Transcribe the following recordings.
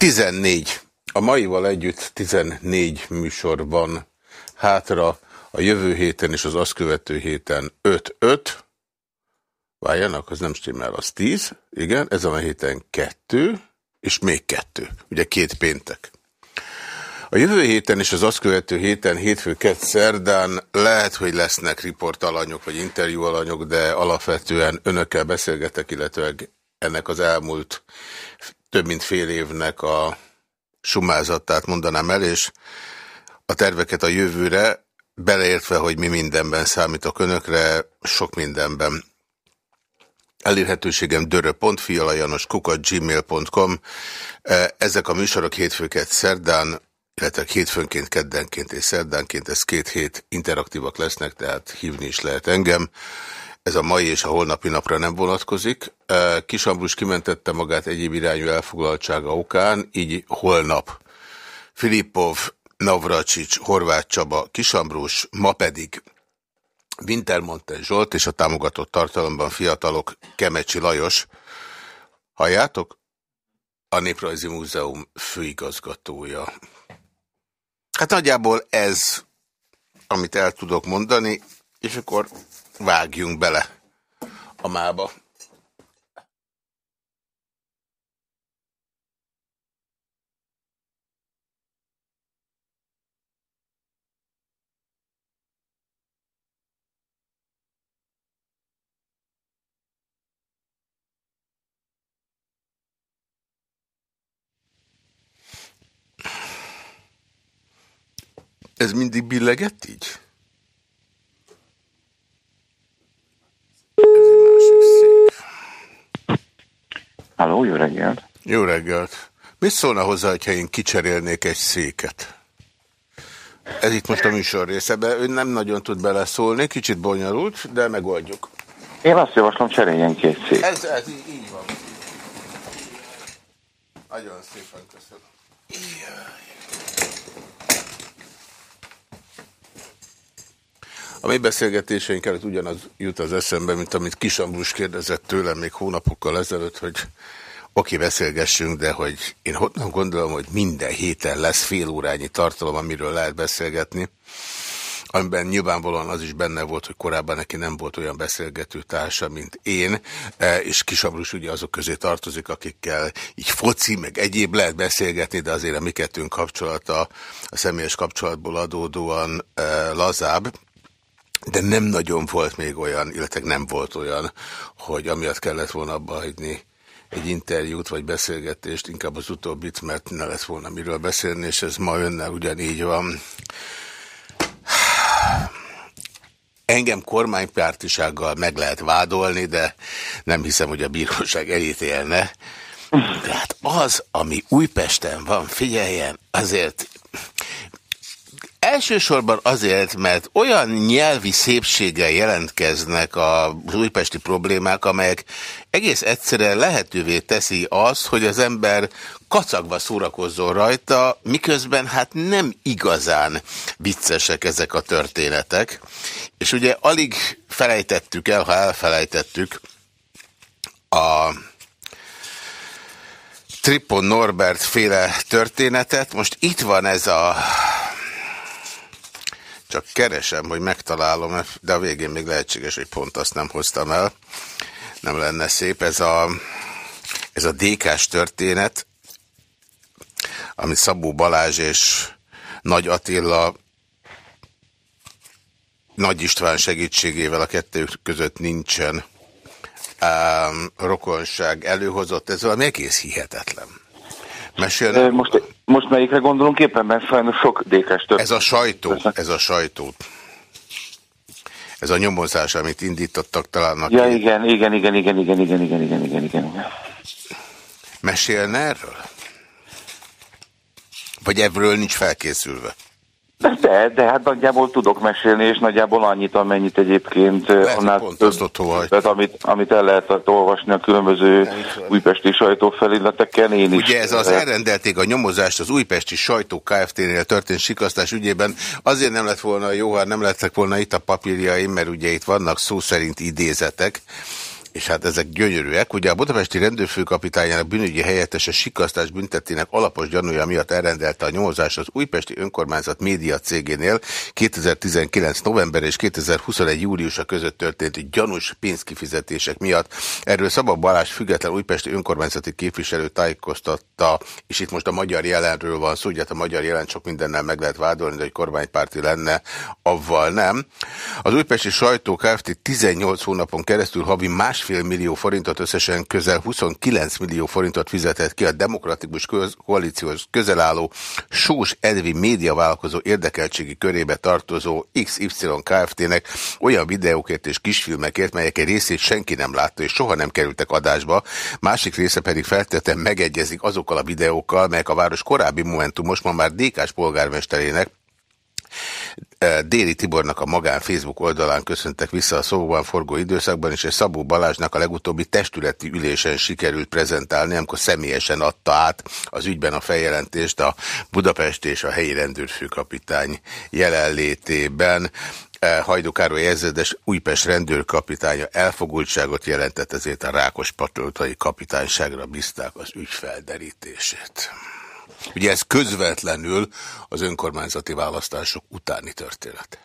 14. A maival együtt 14 műsor van hátra, a jövő héten és az azt követő héten 5-5. Várjanak, az nem stimmel, az 10. Igen, ez a héten 2, és még 2. Ugye két péntek. A jövő héten és az azt követő héten, hétfő, kett, szerdán lehet, hogy lesznek riportalanyok vagy interjúalanyok, de alapvetően önökkel beszélgetek, illetve ennek az elmúlt több mint fél évnek a sumázatát mondanám el, és a terveket a jövőre, beleértve, hogy mi mindenben számítok önökre, sok mindenben. Elérhetőségem gmail.com Ezek a műsorok hétfőket szerdán, illetve hétfőnként, keddenként és szerdánként, ez két hét interaktívak lesznek, tehát hívni is lehet engem. Ez a mai és a holnapi napra nem vonatkozik. Kisambrus kimentette magát egyéb irányú elfoglaltsága okán, így holnap Filippov, Navracsics, Horváth Csaba, Kisambrus, ma pedig Wintermonte Zsolt és a támogatott tartalomban fiatalok Kemecsi Lajos. Halljátok? A Néprajzi Múzeum főigazgatója. Hát nagyjából ez, amit el tudok mondani, és akkor vágjunk bele a mába. Ez mindig billegett így? Halló, jó reggelt! Jó reggelt! Mit szólna hozzá, hogyha én kicserélnék egy széket? Ez itt most a műsor része, ő nem nagyon tud beleszólni, kicsit bonyolult, de megoldjuk. Én azt javaslom, cseréljen két szék. Ez, ez így van. Nagyon szépen köszönöm. Jaj. A mi beszélgetéseink előtt ugyanaz jut az eszembe, mint amit Kisambrus kérdezett tőlem még hónapokkal ezelőtt, hogy oké, beszélgessünk, de hogy én honnan gondolom, hogy minden héten lesz fél órányi tartalom, amiről lehet beszélgetni, amiben nyilvánvalóan az is benne volt, hogy korábban neki nem volt olyan beszélgető társa, mint én, e, és Kisabrus ugye azok közé tartozik, akikkel így foci, meg egyéb lehet beszélgetni, de azért a mi kapcsolata a személyes kapcsolatból adódóan e, lazább, de nem nagyon volt még olyan, illetve nem volt olyan, hogy amiatt kellett volna abba hagyni egy interjút vagy beszélgetést, inkább az utóbbit, mert ne lett volna miről beszélni, és ez ma önnel ugyanígy van. Engem kormánypártisággal meg lehet vádolni, de nem hiszem, hogy a bíróság elítélne. De hát az, ami Újpesten van, figyeljen, azért Elsősorban azért, mert olyan nyelvi szépséggel jelentkeznek az újpesti problémák, amelyek egész egyszerűen lehetővé teszi azt, hogy az ember kacagva szórakozzon rajta, miközben hát nem igazán viccesek ezek a történetek. És ugye alig felejtettük el, ha elfelejtettük a Tripon Norbert féle történetet. Most itt van ez a csak keresem, hogy megtalálom, de a végén még lehetséges, hogy pont azt nem hoztam el. Nem lenne szép. Ez a, ez a DK-s történet, amit Szabó Balázs és Nagy Attila Nagy István segítségével a kettő között nincsen um, rokonság előhozott. Ez valami egész hihetetlen. Mesélne? Most, most melyikre gondolunk éppen, mert sajnos sok dékes tört. Ez a sajtó, ez a sajtó. Ez a nyomozás, amit indítottak talán. Ja, igen, igen, igen, igen, igen, igen, igen, igen, igen, igen. Mesélne erről? Vagy ebből nincs felkészülve? De, de hát nagyjából tudok mesélni, és nagyjából annyit, amennyit egyébként Lehet, annál több, tehát amit, amit el lehet olvasni a különböző újpesti sajtófelületeken. Én Ugye is, ez az elrendelték a nyomozást az újpesti sajtó Kft-nél történt sikasztás ügyében. Azért nem lett volna jó, ha nem lettek volna itt a papírjaim, mert ugye itt vannak szó szerint idézetek, és hát ezek gyönyörűek. Ugye a budapesti rendőrfőkapitányának bűnügyi helyettese sikasztás büntetének alapos gyanúja miatt elrendelte a nyomozást az újpesti önkormányzat média cégénél 2019. november és 2021. júliusa között történt gyanús pénzkifizetések miatt. Erről Szabad Balázs független újpesti önkormányzati képviselő tájékoztatta, és itt most a magyar jelenről van szó, ugye hát a magyar jelen sok mindennel meg lehet vádolni, de hogy kormánypárti lenne, avval nem. Az újpesti sajtó Kft. 18 hónapon keresztül havi másfél millió forintot, összesen közel 29 millió forintot fizetett ki a demokratikus köz koalícióhoz közel álló Sós Edvi médiavállalkozó érdekeltségi körébe tartozó XY Kft-nek olyan videókért és kisfilmekért, melyek egy részét senki nem látta és soha nem kerültek adásba, másik része pedig feltétlenül megegyezik azokkal a videókkal, melyek a város korábbi Momentumos, ma már DK-s polgármesterének Déri Tibornak a magán Facebook oldalán köszöntek vissza a szóban forgó időszakban, és Szabó Balázsnak a legutóbbi testületi ülésen sikerült prezentálni, amikor személyesen adta át az ügyben a feljelentést a Budapest és a helyi rendőrfőkapitány jelenlétében. Hajdú Károly ezredes Újpest rendőrkapitánya elfogultságot jelentett, ezért a Rákos patoltai kapitányságra bízták az ügy felderítését. Ugye ez közvetlenül az önkormányzati választások utáni történet.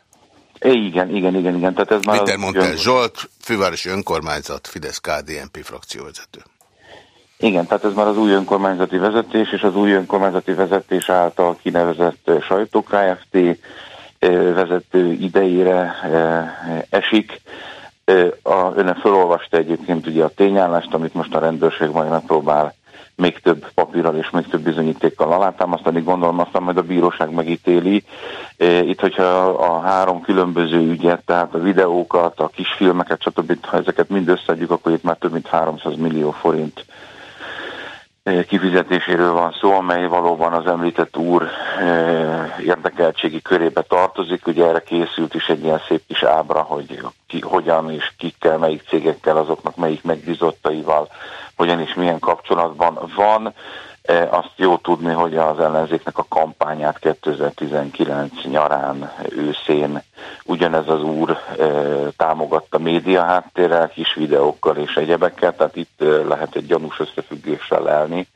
Igen, igen, igen, igen. Tehát ez már Mit mondta ön... Zsolt, fővárosi önkormányzat, Fidesz KDNP frakcióvezető. Igen, tehát ez már az új önkormányzati vezetés, és az új önkormányzati vezetés által kinevezett sajtó Kft. vezető idejére esik. A, önnek felolvasta egyébként ugye a tényállást, amit most a rendőrség majd megpróbál még több papírral és még több bizonyítékkal alátámasztani, gondolom aztán majd a bíróság megítéli. E, itt, hogyha a három különböző ügyet, tehát a videókat, a kisfilmeket, stb. ha ezeket mind összeadjuk, akkor itt már több mint 300 millió forint e, kifizetéséről van szó, amely valóban az említett úr e, érdekeltségi körébe tartozik. Ugye erre készült is egy ilyen szép kis ábra, hogy ki, hogyan és kikkel, melyik cégekkel, azoknak melyik megbizottaival hogyan és milyen kapcsolatban van. E, azt jó tudni, hogy az ellenzéknek a kampányát 2019 nyarán, őszén ugyanez az úr e, támogatta média háttérrel, kis videókkal és egyebekkel, tehát itt e, lehet egy gyanús összefüggéssel lelni,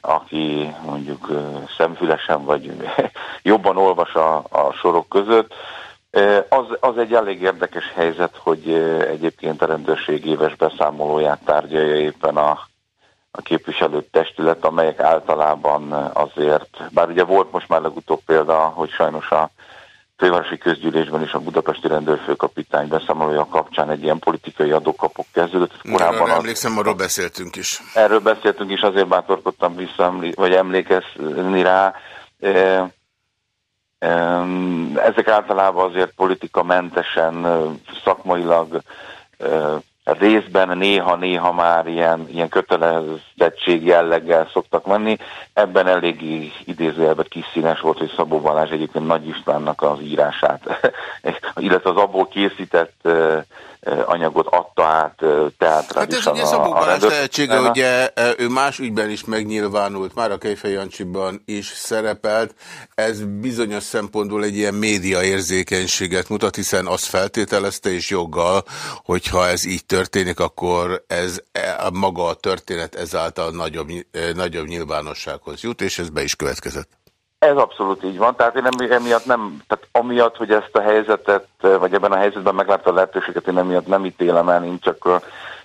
aki mondjuk szemfülesen vagy jobban olvas a, a sorok között. Az, az egy elég érdekes helyzet, hogy egyébként a rendőrség éves beszámolóját tárgyalja éppen a, a képviselőt testület, amelyek általában azért, bár ugye volt most már legutóbb példa, hogy sajnos a fővárosi közgyűlésben is a budapesti rendőrfőkapitány beszámolója kapcsán egy ilyen politikai adókapok kezdődött. Korábban Erről emlékszem, arról beszéltünk is. Erről beszéltünk is, azért bátorkodtam vissza, vagy emlékezni rá. Ezek általában azért politikamentesen, szakmailag részben néha-néha már ilyen, ilyen kötelezettség jelleggel szoktak menni. Ebben eléggé idézőjelben kis színes volt, hogy Szabó Balázs egyébként Nagy Istvánnak az írását, illetve az abból készített anyagot adta át teátrálisan. Hát ez ugye Szabó Balázs tehetsége, ugye ő más ügyben is megnyilvánult, már a Kejfej Jancsiban is szerepelt. Ez bizonyos szempontból egy ilyen média érzékenységet mutat, hiszen azt feltételezte és joggal, hogyha ez így történik, akkor ez a maga a történet ezáltal nagyobb, nagyobb nyilvánossághoz jut, és ez be is következett. Ez abszolút így van, tehát én emiatt nem, tehát amiatt, hogy ezt a helyzetet, vagy ebben a helyzetben meglátta a lehetőséget, én emiatt nem ítélem el, én csak,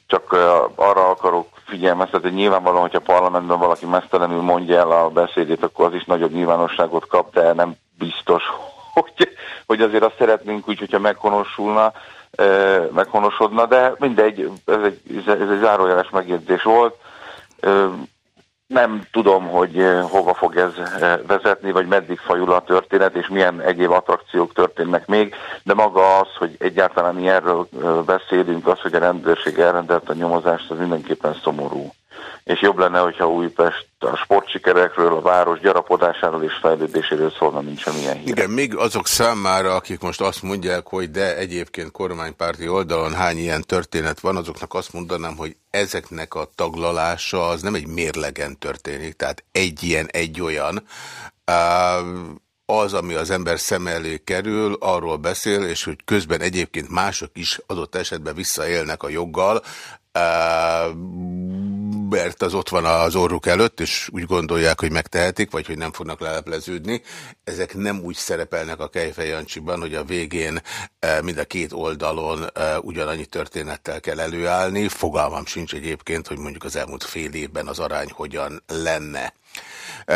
csak arra akarok figyelmeztetni, hogy nyilvánvalóan, hogyha a parlamentben valaki mesztelenül mondja el a beszédét, akkor az is nagyobb nyilvánosságot kap, de nem biztos, hogy, hogy azért azt szeretnénk úgy, hogyha meghonosulna, meghonosodna, de mindegy, ez egy, ez egy zárójeles megjegyzés volt nem tudom, hogy eh, hova fog ez eh, vezetni, vagy meddig fajul a történet, és milyen egyéb attrakciók történnek még, de maga az, hogy egyáltalán mi erről eh, beszélünk, az, hogy a rendőrség elrendelt a nyomozást, az mindenképpen szomorú és jobb lenne, hogyha Újpest a sportsikerekről, a város gyarapodásáról és fejlődéséről szólna, mint semmilyen hír. Igen, még azok számára, akik most azt mondják, hogy de egyébként kormánypárti oldalon hány ilyen történet van, azoknak azt mondanám, hogy ezeknek a taglalása az nem egy mérlegen történik, tehát egy ilyen, egy olyan. Uh, az, ami az ember szem elé kerül, arról beszél, és hogy közben egyébként mások is adott esetben visszaélnek a joggal, mert az ott van az orruk előtt, és úgy gondolják, hogy megtehetik, vagy hogy nem fognak lelepleződni. Ezek nem úgy szerepelnek a Kejfej Jancsiban, hogy a végén mind a két oldalon ugyanannyi történettel kell előállni. Fogalmam sincs egyébként, hogy mondjuk az elmúlt fél évben az arány hogyan lenne.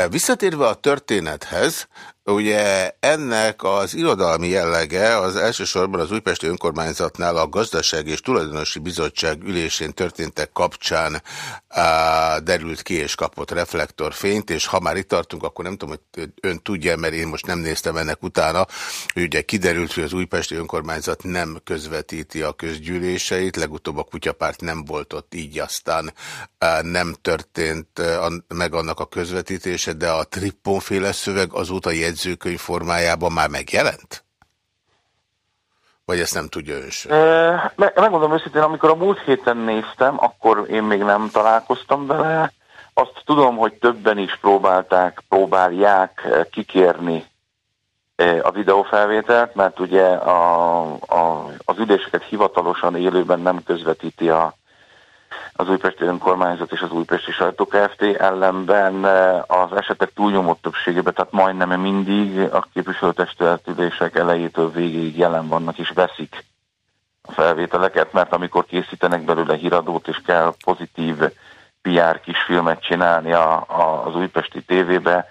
Visszatérve a történethez, Ugye ennek az irodalmi jellege az elsősorban az Újpesti Önkormányzatnál a Gazdasági és Tulajdonosi Bizottság ülésén történtek kapcsán á, derült ki és kapott reflektorfényt, és ha már itt tartunk, akkor nem tudom, hogy ön tudja, mert én most nem néztem ennek utána, hogy ugye kiderült, hogy az Újpesti Önkormányzat nem közvetíti a közgyűléseit, legutóbb a kutyapárt nem volt ott, így aztán á, nem történt á, meg annak a közvetítése, de a tripponféle szöveg azóta jegyzőkönyv formájában már megjelent? Vagy ezt nem tudja ön sem? Megmondom őszintén, amikor a múlt héten néztem, akkor én még nem találkoztam vele. Azt tudom, hogy többen is próbálták, próbálják kikérni a videófelvételt, mert ugye a, a, az üléseket hivatalosan élőben nem közvetíti a, az Újpesti Önkormányzat és az Újpesti Sajtó Kft. ellenben eh, az esetek túlnyomott többségében, tehát majdnem mindig a képviselőtestületülések elejétől végéig jelen vannak és veszik a felvételeket, mert amikor készítenek belőle híradót és kell pozitív PR kisfilmet csinálni a, a, az újpesti tévébe,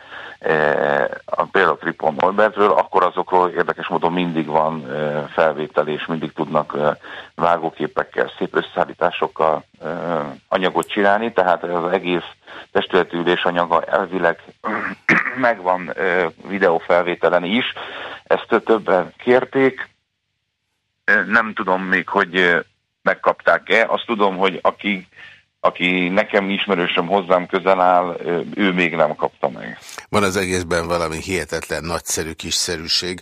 a, például Tripon Norbertről, akkor azokról érdekes módon mindig van e, felvétel, és mindig tudnak e, vágóképekkel, szép összeállításokkal anyagot csinálni, tehát az egész testületülés anyaga elvileg megvan videófelvételen is. Ezt többen kérték, nem tudom még, hogy megkapták-e. Azt tudom, hogy akik aki nekem ismerősöm hozzám közel áll, ő még nem kapta meg. Van az egészben valami hihetetlen, nagyszerű kiszerűség.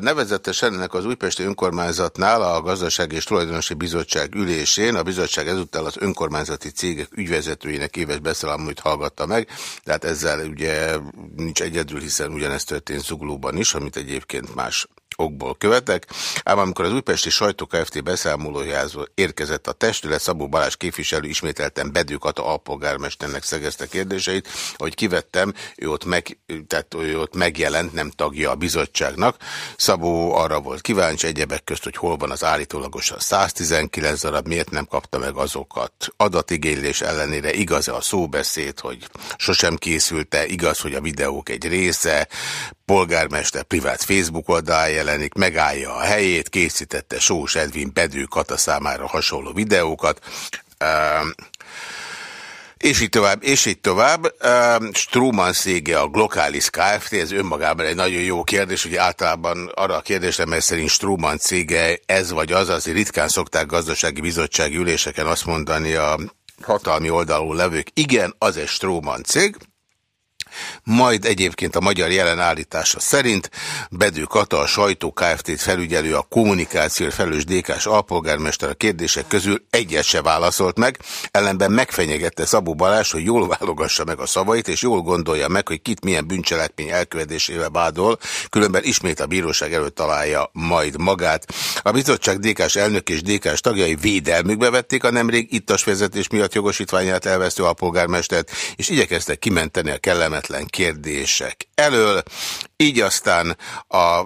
Nevezetesen ennek az Újpesti Önkormányzatnál a Gazdasági és Tulajdonosi Bizottság ülésén a bizottság ezúttal az önkormányzati cégek ügyvezetőinek éves beszámolóit hallgatta meg, tehát ezzel ugye nincs egyedül, hiszen ugyanezt történt Zuglóban is, amit egyébként más okból követek, ám amikor az újpesti sajtó Kft. beszámolójához érkezett a testület, Szabó Balázs képviselő ismételten Bedő Kata alpolgármesternek szegezte kérdéseit, hogy kivettem, ő ott, meg, tehát ő ott megjelent, nem tagja a bizottságnak. Szabó arra volt kíváncsi egyebek közt, hogy hol van az állítólagosan 119 darab, miért nem kapta meg azokat. Adatigénylés ellenére igaz-e a szóbeszéd, hogy sosem készült-e, igaz, hogy a videók egy része, polgármester privát Facebook oldal jelenik, megállja a helyét, készítette Sós Edvin Bedő Kata számára hasonló videókat, és így tovább, és így tovább. Struman szége a Glocalis Kft. Ez önmagában egy nagyon jó kérdés, hogy általában arra a kérdésre, mert szerint Struman cége ez vagy az, azért ritkán szokták gazdasági bizottsági üléseken azt mondani a hatalmi oldalon levők, igen, az egy Struman cég, majd egyébként a magyar jelenállítása szerint Bedő Kata, a sajtó Kft-t felügyelő, a kommunikációt felelős DK-s alpolgármester a kérdések közül egyet se válaszolt meg, ellenben megfenyegette Szabó Balázs, hogy jól válogassa meg a szavait, és jól gondolja meg, hogy kit milyen bűncselekmény elkövetésével bádol, különben ismét a bíróság előtt találja majd magát. A bizottság DK-s elnök és DK-s tagjai védelmükbe vették a nemrég ittas vezetés miatt jogosítványát elvesztő alpolgármestert, és igyekeztek kimenteni a kellemet kellemetlen kérdések elől, így aztán a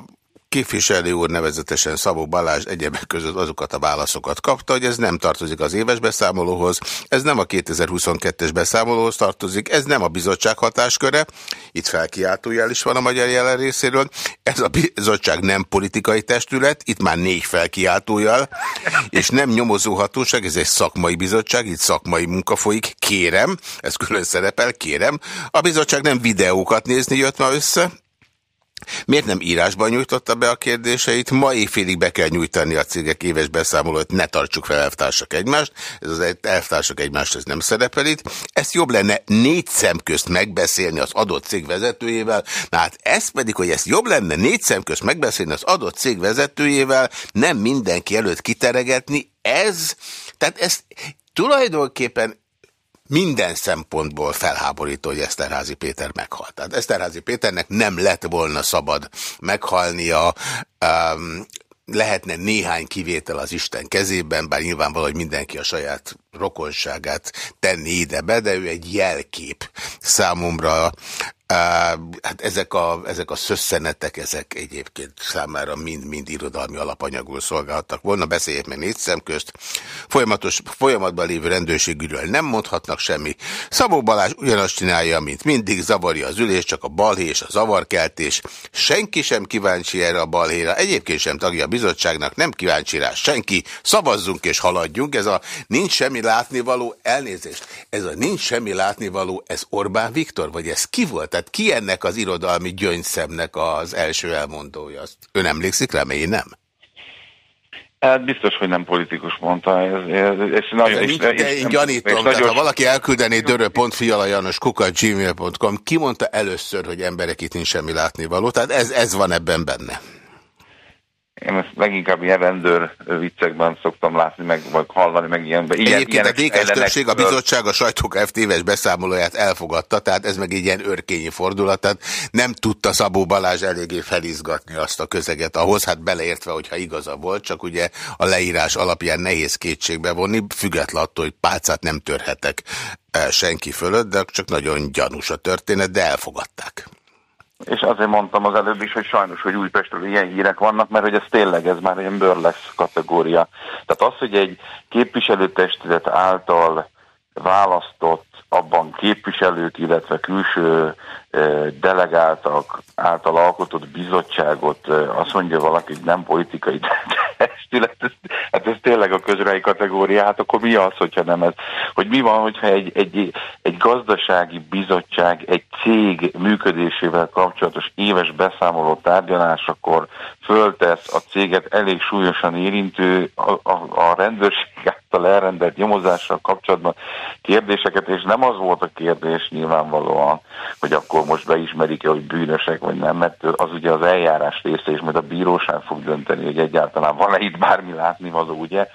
Képviselő úr nevezetesen Szabó Balázs egyebek között azokat a válaszokat kapta, hogy ez nem tartozik az éves beszámolóhoz, ez nem a 2022-es beszámolóhoz tartozik, ez nem a bizottság hatásköre, itt felkiáltójel is van a magyar jelen részéről, ez a bizottság nem politikai testület, itt már négy felkiáltójel, és nem nyomozóhatóság, ez egy szakmai bizottság, itt szakmai munka folyik, kérem, ez külön szerepel, kérem, a bizottság nem videókat nézni jött ma össze, Miért nem írásban nyújtotta be a kérdéseit? Ma éjfélig be kell nyújtani a cégek éves beszámolót, ne tartsuk fel elvtársak egymást. Ez az elvtársak egymást, ez nem szerepel itt. Ezt jobb lenne négy szem közt megbeszélni az adott cég vezetőjével. Na hát ez pedig, hogy ezt jobb lenne négy szem közt megbeszélni az adott cég vezetőjével, nem mindenki előtt kiteregetni, ez, tehát ez tulajdonképpen minden szempontból felháborító, hogy Eszterházi Péter meghalt. Tehát Eszterházi Péternek nem lett volna szabad meghalnia, um, lehetne néhány kivétel az Isten kezében, bár nyilvánvaló, hogy mindenki a saját rokonságát tenni ide be, de ő egy jelkép számomra Hát ezek a, ezek a szösszenetek, ezek egyébként számára mind-mind irodalmi alapanyagul szolgálhattak volna. Beszéljék meg négy szem közt. Folyamatos, folyamatban lévő rendőrségűről nem mondhatnak semmi. Szabó Balázs ugyanazt csinálja, mint mindig, zavarja az ülés, csak a balhé és a zavarkeltés. Senki sem kíváncsi erre a balhéra. Egyébként sem tagja a bizottságnak, nem kíváncsi rá senki. Szavazzunk és haladjunk. Ez a nincs semmi látnivaló, elnézést. Ez a nincs semmi látnivaló, ez Orbán Viktor, vagy ez ki volt? Tehát ki ennek az irodalmi gyöngyszemnek az első elmondója? Azt ön emlékszik rá, én nem? Hát biztos, hogy nem politikus mondta. Ez, ez, ez nagyon is, de én gyanítom, tehát nagyon... ha valaki elküldené dörö.fialajanoskukat.gmail.com, ki mondta először, hogy emberek itt nincs semmi látnivaló? Tehát ez, ez van ebben benne. Én ezt leginkább ilyen rendőr viccekben szoktam látni, meg, vagy hallani, meg ilyenben. Ilyen, Egyébként a DK többség a bizottság a sajtók FTV-s beszámolóját elfogadta, tehát ez meg egy ilyen örkényi fordulat, tehát nem tudta Szabó Balázs eléggé felizgatni azt a közeget ahhoz, hát beleértve, hogyha igaza volt, csak ugye a leírás alapján nehéz kétségbe vonni, független attól, hogy pálcát nem törhetek eh, senki fölött, de csak nagyon gyanús a történet, de elfogadták és azért mondtam az előbb is, hogy sajnos, hogy Újpestről ilyen hírek vannak, mert hogy ez tényleg, ez már egy bőrlex kategória. Tehát az, hogy egy képviselőtestület által választott, abban képviselők, illetve külső delegáltak által alkotott bizottságot, azt mondja valaki, nem politikai testület, hát ez tényleg a közrai kategória, hát akkor mi az, hogyha nem ez? Hogy mi van, hogyha egy, egy, egy gazdasági bizottság egy cég működésével kapcsolatos éves beszámoló tárgyalásakor föltesz a céget elég súlyosan érintő a, a, a rendőrség által elrendelt nyomozással kapcsolatban kérdéseket, és nem az volt a kérdés nyilvánvalóan, hogy akkor most beismerik-e, hogy bűnösek vagy nem, mert az ugye az eljárás része, és majd a bíróság fog dönteni, hogy egyáltalán van-e itt bármi látnivaló, ugye,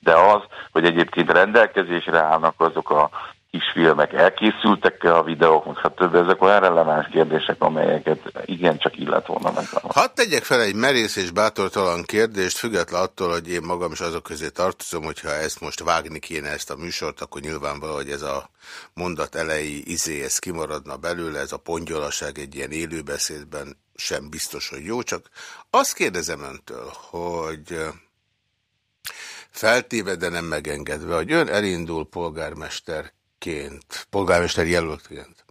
de az, hogy egyébként rendelkezésre állnak azok a kisfilmek, elkészültek-e a videók, hát több, ezek olyan releváns kérdések, amelyeket igencsak illet volna meg. Hadd tegyek fel egy merész és bátortalan kérdést, független attól, hogy én magam is azok közé tartozom, hogyha ezt most vágni kéne ezt a műsort, akkor nyilvánvaló, hogy ez a mondat elejé izé, ez kimaradna belőle, ez a pongyolaság egy ilyen élőbeszédben sem biztos, hogy jó, csak azt kérdezem öntől, hogy feltéve, de nem megengedve, hogy ön elindul polgármester jelöltként, polgármester jelöltként,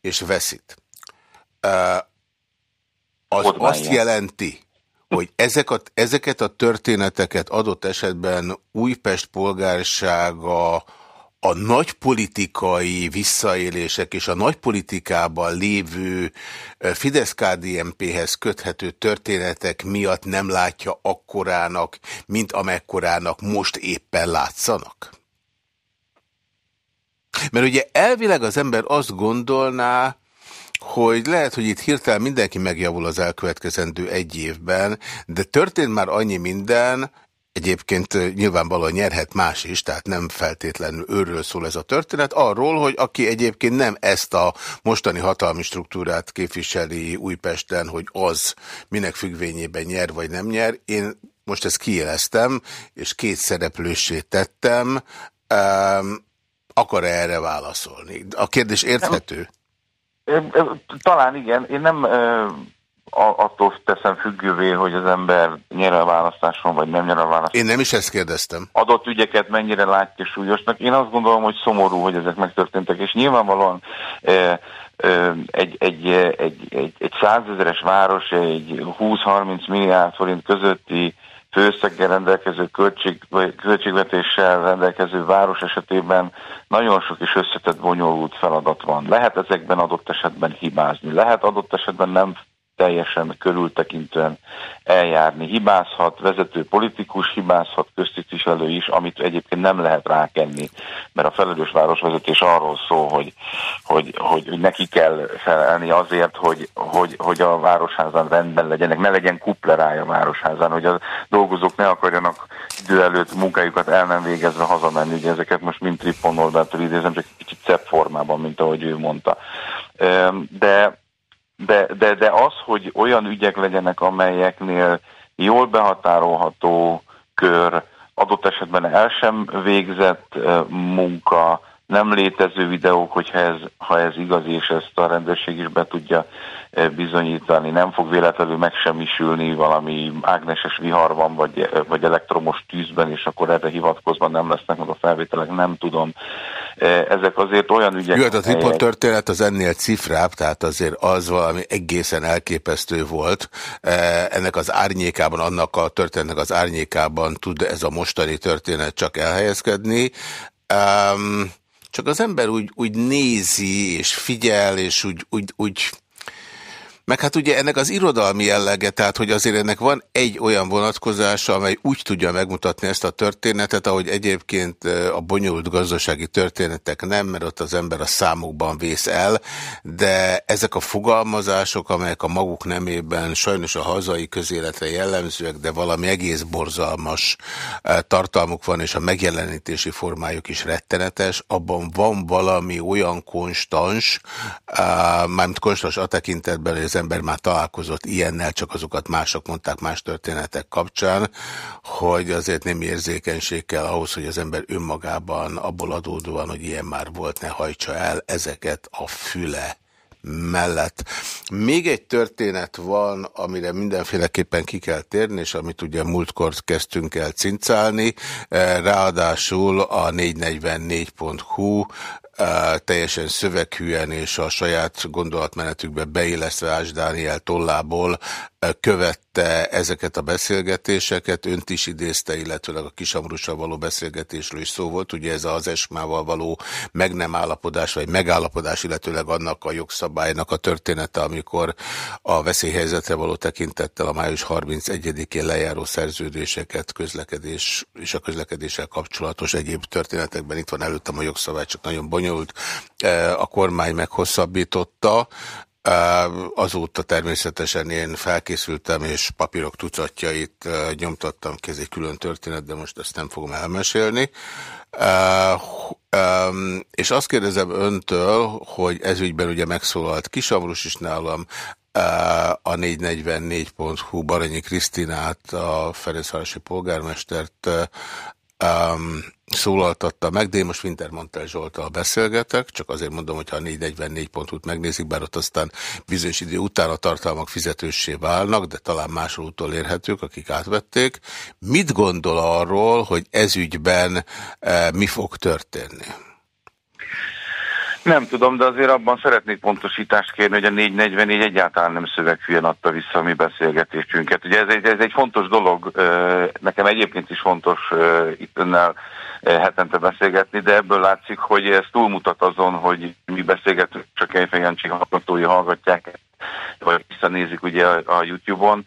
és veszít, az azt jelenti, hogy ezek a, ezeket a történeteket adott esetben Újpest polgársága a nagypolitikai visszaélések és a nagypolitikában lévő Fidesz-KDNP-hez köthető történetek miatt nem látja akkorának, mint amekkorának most éppen látszanak? Mert ugye elvileg az ember azt gondolná, hogy lehet, hogy itt hirtelen mindenki megjavul az elkövetkezendő egy évben, de történt már annyi minden, Egyébként nyilvánvalóan nyerhet más is, tehát nem feltétlenül őről szól ez a történet, arról, hogy aki egyébként nem ezt a mostani hatalmi struktúrát képviseli Újpesten, hogy az minek függvényében nyer vagy nem nyer, én most ezt kijeleztem, és két szereplősét tettem, akar -e erre válaszolni? A kérdés érthető? Talán igen. Én nem attól teszem függővé, hogy az ember nyer a választáson, vagy nem nyer a választáson. Én nem is ezt kérdeztem. Adott ügyeket mennyire látja súlyosnak. Én azt gondolom, hogy szomorú, hogy ezek megtörténtek, és nyilvánvalóan e, e, egy, egy, egy, egy, egy százezeres város, egy 20-30 milliárd forint közötti főszeggel rendelkező költség, vagy költségvetéssel rendelkező város esetében nagyon sok és összetett bonyolult feladat van. Lehet ezekben adott esetben hibázni, lehet adott esetben nem teljesen körültekintően eljárni. Hibázhat, vezető politikus hibázhat, köztisztviselő is, amit egyébként nem lehet rákenni, mert a felelős városvezetés arról szól, hogy, hogy, hogy, hogy neki kell felelni azért, hogy, hogy, hogy a városházán rendben legyenek, ne legyen kuplerája a városházán, hogy a dolgozók ne akarjanak idő előtt munkájukat el nem végezve hazamenni, ugye ezeket most mind Trippon Norbert idézem, csak kicsit szebb formában, mint ahogy ő mondta. De, de, de, de az, hogy olyan ügyek legyenek, amelyeknél jól behatárolható kör, adott esetben el sem végzett munka, nem létező videók, hogyha ez, ha ez igaz, és ezt a rendőrség is be tudja eh, bizonyítani, nem fog véletlenül megsemmisülni valami ágneses viharban, vagy, eh, vagy elektromos tűzben, és akkor erre hivatkozva nem lesznek meg a felvételek, nem tudom. Eh, ezek azért olyan ügyek... Jó, hát a tripod történet az ennél cifrább, tehát azért az valami egészen elképesztő volt. Ennek az árnyékában, annak a történetnek az árnyékában tud ez a mostani történet csak elhelyezkedni. Um, csak az ember úgy, úgy nézi, és figyel, és úgy, úgy, úgy meg hát ugye ennek az irodalmi jellege, tehát hogy azért ennek van egy olyan vonatkozása, amely úgy tudja megmutatni ezt a történetet, ahogy egyébként a bonyolult gazdasági történetek nem, mert ott az ember a számokban vész el, de ezek a fogalmazások, amelyek a maguk nemében sajnos a hazai közéletre jellemzőek, de valami egész borzalmas tartalmuk van, és a megjelenítési formájuk is rettenetes, abban van valami olyan konstans, mármint konstans a tekintetben, hogy az ember már találkozott ilyennel, csak azokat mások mondták más történetek kapcsán, hogy azért nem érzékenység kell ahhoz, hogy az ember önmagában abból adódóan, hogy ilyen már volt, ne hajtsa el ezeket a füle mellett. Még egy történet van, amire mindenféleképpen ki kell térni, és amit ugye múltkor kezdtünk el cincálni, ráadásul a 444.hu teljesen szöveghűen és a saját gondolatmenetükbe beillesztve Ás Dániel tollából követte ezeket a beszélgetéseket, önt is idézte, illetőleg a Kisamrussal való beszélgetésről is szó volt. Ugye ez az esmával való meg nem állapodás, vagy megállapodás, illetőleg annak a jogszabálynak a története, amikor a veszélyhelyzetre való tekintettel a május 31-én lejáró szerződéseket, közlekedés és a közlekedéssel kapcsolatos egyéb történetekben itt van előttem a jogszabály, csak nagyon bonyolult. A kormány meghosszabbította, Azóta természetesen én felkészültem, és papírok tucatjait nyomtattam ki, ez külön történet, de most ezt nem fogom elmesélni. És azt kérdezem öntől, hogy ezügyben ugye megszólalt Kisamrus is nálam, a 444.hu Baranyi Krisztinát, a Ferencvárosi polgármestert um, szólaltatta meg, de én most Wintermantel Zsoltal beszélgetek, csak azért mondom, hogy ha a 444 pontot megnézik, bár ott aztán bizonyos idő után a tartalmak fizetőssé válnak, de talán máshol utol érhetők, akik átvették. Mit gondol arról, hogy ezügyben e, mi fog történni? Nem tudom, de azért abban szeretnék pontosítást kérni, hogy a 444 egyáltalán nem szövegfűen adta vissza a mi beszélgetésünket. Ugye ez egy, ez egy fontos dolog, nekem egyébként is fontos itt önnel hetente beszélgetni, de ebből látszik, hogy ez túlmutat azon, hogy mi beszélgetünk, csak Kejfej Jancsi hallgatói hallgatják, vagy visszanézik ugye a, a YouTube-on,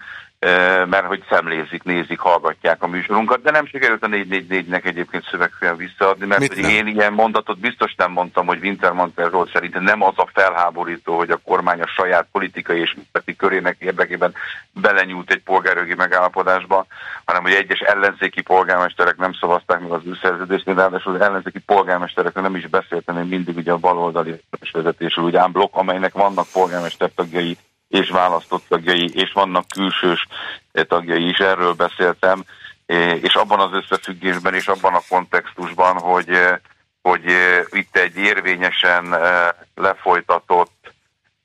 mert hogy szemlézik, nézik, hallgatják a műsorunkat, de nem sikerült a 444-nek egyébként szövegfél visszaadni, mert hogy én ilyen mondatot biztos nem mondtam, hogy Wintermantel Zsolt szerint nem az a felháborító, hogy a kormány a saját politikai és műveleti körének érdekében belenyúlt egy polgárjogi megállapodásba, hanem hogy egyes ellenzéki polgármesterek nem szavazták meg az ő szerződést, de ráadásul az ellenzéki polgármesterekről nem is beszéltem, én mindig ugye a baloldali vezetésről, ugye blokk, amelynek vannak polgármester tagjai, és választott tagjai, és vannak külsős tagjai is, erről beszéltem, és abban az összefüggésben és abban a kontextusban, hogy, hogy itt egy érvényesen lefolytatott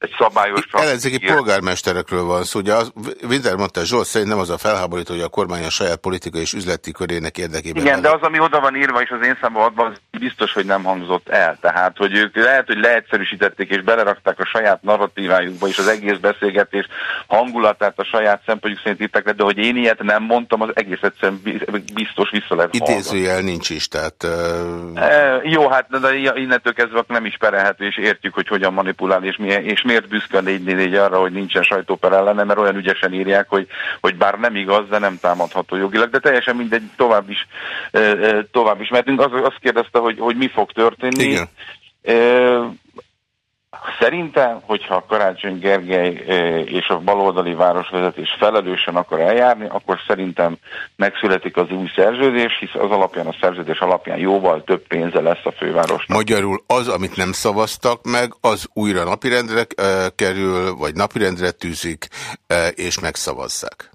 egy szabályos... Ellenzéki polgármesterekről van szó. Ugye az, Winter mondta, Zsolt szerint nem az a felháborító, hogy a kormány a saját politikai és üzleti körének érdekében... Igen, de az, ami oda van írva, és az én számomban az biztos, hogy nem hangzott el. Tehát, hogy ők lehet, hogy leegyszerűsítették és belerakták a saját narratívájukba, és az egész beszélgetés hangulatát a saját szempontjuk szerint írták le, de hogy én ilyet nem mondtam, az egész egyszerűen biztos vissza lehet Idézőjel nincs is, tehát... Uh... E, jó, hát de innentől kezdve nem is perelhető, és értjük, hogy hogyan manipulál, és, milyen, és miért büszke a 444 arra, hogy nincsen sajtóper ellene, mert olyan ügyesen írják, hogy, hogy bár nem igaz, de nem támadható jogilag, de teljesen mindegy, tovább is, tovább is mehetünk. Az, azt kérdezte, hogy, hogy mi fog történni. Igen. Szerintem, hogyha Karácsony Gergely és a baloldali városvezetés felelősen akar eljárni, akkor szerintem megszületik az új szerződés, hisz az alapján, a szerződés alapján jóval több pénze lesz a fővárosnak. Magyarul az, amit nem szavaztak meg, az újra napirendre kerül, vagy napirendre tűzik, és megszavazzák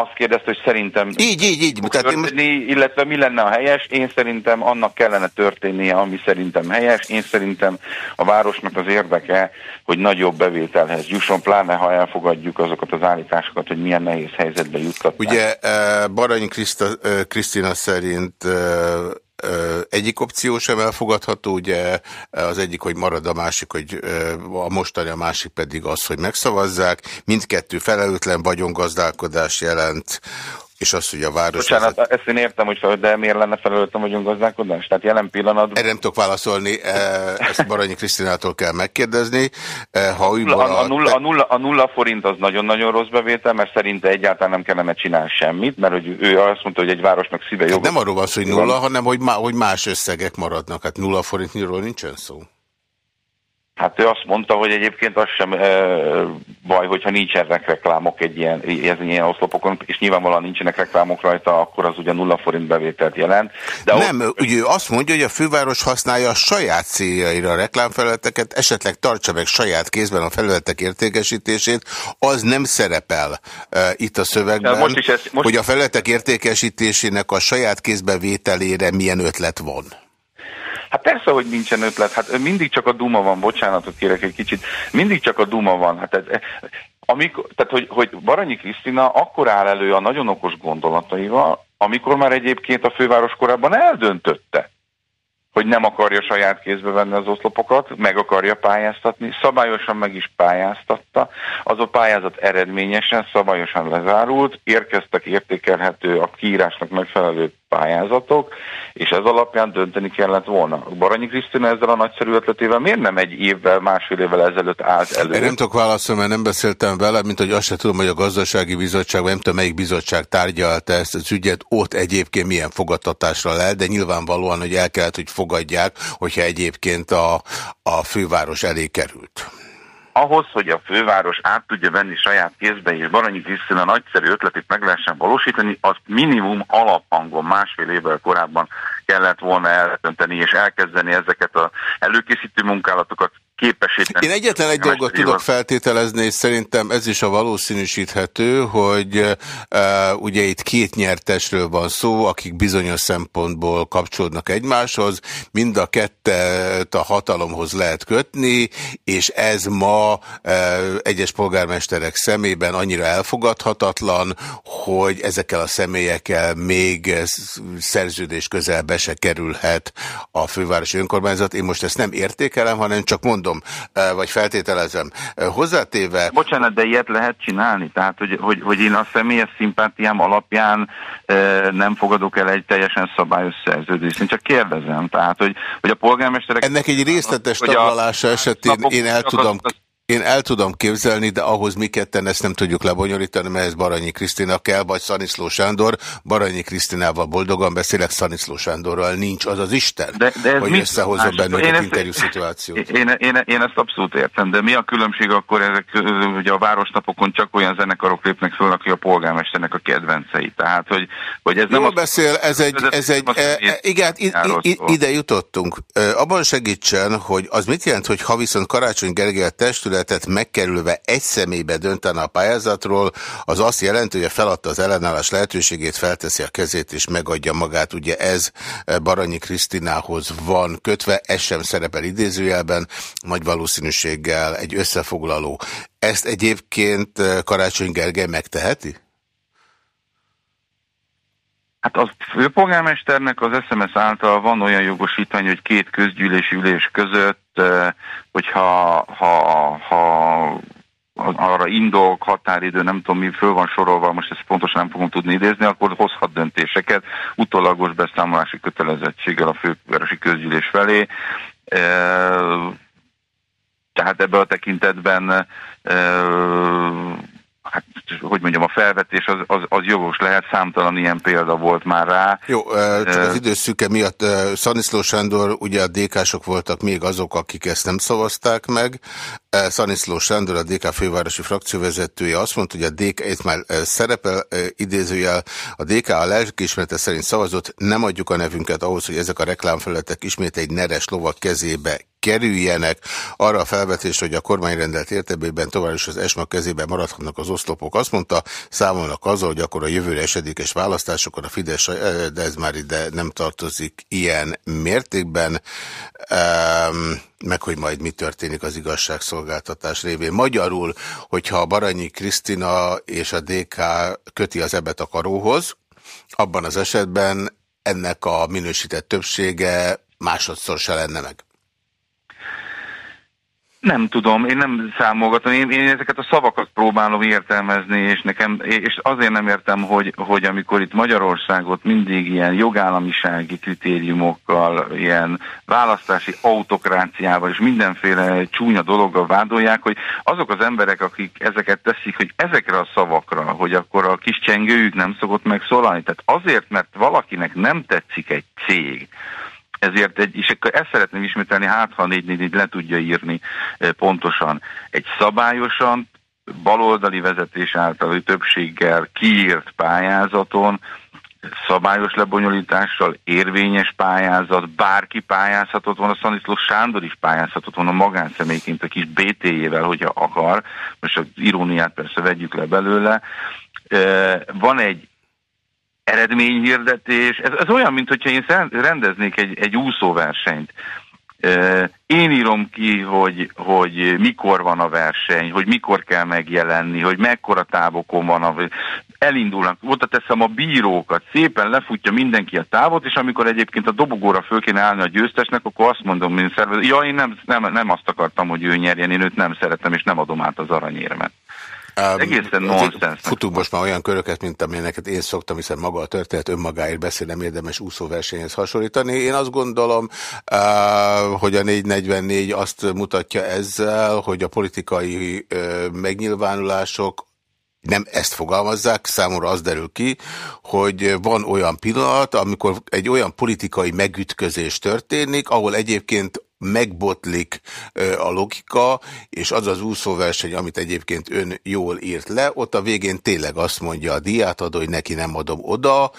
azt kérdezte, hogy szerintem így, így, így. Tehát történni, illetve mi lenne a helyes. Én szerintem annak kellene történnie, ami szerintem helyes. Én szerintem a városnak az érdeke, hogy nagyobb bevételhez jusson, pláne ha elfogadjuk azokat az állításokat, hogy milyen nehéz helyzetbe juttatnak. Ugye eh, Baranyi eh, Krisztina szerint eh, egyik opció sem elfogadható, ugye az egyik, hogy marad a másik, hogy a mostani, a másik pedig az, hogy megszavazzák. Mindkettő felelőtlen vagyongazdálkodás jelent, és az, hogy a város... Bocsánat, vezet... ezt én értem, hogy fel, de miért lenne felelőttem vagyunk gazdálkodás? Tehát jelen pillanatban... Erre nem tudok válaszolni, e, ezt Baranyi Krisztinától kell megkérdezni. E, ha a, a, a, nulla, a, nulla, a nulla forint az nagyon-nagyon rossz bevétel, mert szerinte egyáltalán nem kellene csinálni semmit, mert hogy ő azt mondta, hogy egy városnak szíve. Hát nem arról van szó, hogy nulla, hanem hogy, má, hogy más összegek maradnak. Hát nulla forintról nincsen szó. Hát ő azt mondta, hogy egyébként az sem e, baj, hogyha nincsenek reklámok egy ilyen, egy ilyen oszlopokon, és nyilvánvalóan nincsenek reklámok rajta, akkor az ugye nulla forint bevételt jelent. De Nem, ott... ugye ő azt mondja, hogy a főváros használja a saját céljaira a reklámfelületeket, esetleg tartsa meg saját kézben a felületek értékesítését, az nem szerepel e, itt a szövegben, most is ez, most... hogy a felületek értékesítésének a saját kézbe vételére milyen ötlet van. Hát persze, hogy nincsen ötlet, hát mindig csak a duma van, bocsánatot kérek egy kicsit, mindig csak a duma van. Hát ez, amikor, tehát, hogy, hogy Baranyi Krisztina akkor áll elő a nagyon okos gondolataival, amikor már egyébként a főváros korábban eldöntötte, hogy nem akarja saját kézbe venni az oszlopokat, meg akarja pályáztatni, szabályosan meg is pályáztatta, az a pályázat eredményesen, szabályosan lezárult, érkeztek értékelhető a kiírásnak megfelelő pályázatok, és ez alapján dönteni kellett volna. Baranyi Krisztina ezzel a nagyszerű ötletével miért nem egy évvel, másfél évvel ezelőtt állt elő? Én nem tudok válaszolni, mert nem beszéltem vele, mint hogy azt se tudom, hogy a gazdasági bizottság, vagy nem tudom, melyik bizottság tárgyalta ezt az ügyet, ott egyébként milyen fogadtatásra lehet, de nyilvánvalóan, hogy el kellett, hogy fogadják, hogyha egyébként a, a főváros elé került ahhoz, hogy a főváros át tudja venni saját kézbe, és Baranyi Krisztina nagyszerű ötletét meg lehessen valósítani, az minimum alaphangon másfél évvel korábban kellett volna eldönteni, és elkezdeni ezeket az előkészítő munkálatokat képesíteni. Én egyetlen egy dolgot tudok feltételezni, és szerintem ez is a valószínűsíthető, hogy uh, ugye itt két nyertesről van szó, akik bizonyos szempontból kapcsolódnak egymáshoz, mind a kettet a hatalomhoz lehet kötni, és ez ma uh, egyes polgármesterek szemében annyira elfogadhatatlan, hogy ezekkel a személyekkel még szerződés közelbe se kerülhet a fővárosi önkormányzat. Én most ezt nem értékelem, hanem csak mondom, mondom, vagy feltételezem. Hozzátéve... Bocsánat, de ilyet lehet csinálni? Tehát, hogy, hogy, hogy én a személyes szimpátiám alapján nem fogadok el egy teljesen szabályos szerződést. Én csak kérdezem. Tehát, hogy, hogy a polgármesterek... Ennek egy részletes taglalása esetén én el tudom... Én el tudom képzelni, de ahhoz mi ketten ezt nem tudjuk lebonyolítani, mert ez Baranyi Krisztina kell, vagy Szaniszló Sándor. Baranyi Krisztinával boldogan beszélek, Szaniszló Sándorral nincs az az Isten, de, de ez hogy összehozom bennünket interjú szituációt. Én, én, én ezt abszolút értem, de mi a különbség akkor ezek, hogy a városnapokon csak olyan zenekarok lépnek föl, aki a polgármesternek a kedvencei. Tehát, hogy, hogy ez Jól nem beszél, ez egy, ez egy, e, e, igen, ide jutottunk. Abban segítsen, hogy az mit jelent, hogy ha viszont Karácsony Gergely testület testületet megkerülve egy személybe döntene a pályázatról, az azt jelenti, hogy feladta az ellenállás lehetőségét, felteszi a kezét és megadja magát. Ugye ez Baranyi Krisztinához van kötve, ez sem szerepel idézőjelben, nagy valószínűséggel egy összefoglaló. Ezt egyébként Karácsony Gergely megteheti? Hát a főpolgármesternek az SMS által van olyan jogosítvány, hogy két közgyűlési ülés között, hogyha ha, ha arra indok, határidő, nem tudom mi, föl van sorolva, most ezt pontosan nem fogom tudni idézni, akkor hozhat döntéseket utólagos beszámolási kötelezettséggel a fővárosi közgyűlés felé. Tehát ebben a tekintetben hát, hogy mondjam, a felvetés az, az, az jogos lehet, számtalan ilyen példa volt már rá. Jó, csak az időszüke miatt Szaniszló Sándor, ugye a DK-sok voltak még azok, akik ezt nem szavazták meg. Szaniszló Sándor, a DK fővárosi frakcióvezetője. Azt mondta, hogy a DK, itt már szerepel idézőjel, a DK a lelkiismerete szerint szavazott, nem adjuk a nevünket ahhoz, hogy ezek a reklámfelületek ismét egy neres lovak kezébe kerüljenek. Arra a felvetés, hogy a kormányrendelt értelmében tovább is az ESMA kezében maradhatnak az oszlopok, azt mondta, számolnak azzal, hogy akkor a jövőre esedékes választásokon a Fidesz, de ez már ide nem tartozik ilyen mértékben, meg hogy majd mi történik az igazságszolgáltatás révén. Magyarul, hogyha a Baranyi Krisztina és a DK köti az ebet a karóhoz, abban az esetben ennek a minősített többsége másodszor se lenne meg. Nem tudom, én nem számolgatom, én, én ezeket a szavakat próbálom értelmezni, és nekem, és azért nem értem, hogy, hogy amikor itt Magyarországot mindig ilyen jogállamisági kritériumokkal, ilyen választási autokráciával és mindenféle csúnya dologgal vádolják, hogy azok az emberek, akik ezeket teszik, hogy ezekre a szavakra, hogy akkor a kis csengőjük nem szokott megszólalni. Tehát azért, mert valakinek nem tetszik egy cég, ezért egy, és akkor ezt szeretném ismételni, hát ha négy, négy, négy le tudja írni pontosan. Egy szabályosan, baloldali vezetés által többséggel kiírt pályázaton, szabályos lebonyolítással, érvényes pályázat, bárki pályázhatott volna, Szaniszló Sándor is pályázhatott volna magánszemélyként a kis BT-jével, hogyha akar, most az iróniát persze vegyük le belőle. Van egy eredményhirdetés. Ez, ez olyan, mint hogyha én rendeznék egy, egy úszóversenyt. Én írom ki, hogy, hogy mikor van a verseny, hogy mikor kell megjelenni, hogy mekkora távokon van a... Elindulnak, oda teszem a bírókat, szépen lefutja mindenki a távot, és amikor egyébként a dobogóra föl kéne állni a győztesnek, akkor azt mondom, mint szervező, ja, én nem, nem, nem azt akartam, hogy ő nyerjen, én őt nem szeretem, és nem adom át az aranyérmet. Um, Egészen nonsens. Futunk most már olyan köröket, mint amilyeneket én szoktam, hiszen maga a történet önmagáért beszél, nem érdemes úszóversenyhez hasonlítani. Én azt gondolom, uh, hogy a 444 azt mutatja ezzel, hogy a politikai uh, megnyilvánulások nem ezt fogalmazzák, számomra az derül ki, hogy van olyan pillanat, amikor egy olyan politikai megütközés történik, ahol egyébként megbotlik a logika, és az az úszóverseny, amit egyébként ön jól írt le, ott a végén tényleg azt mondja a diátadó, hogy neki nem adom oda,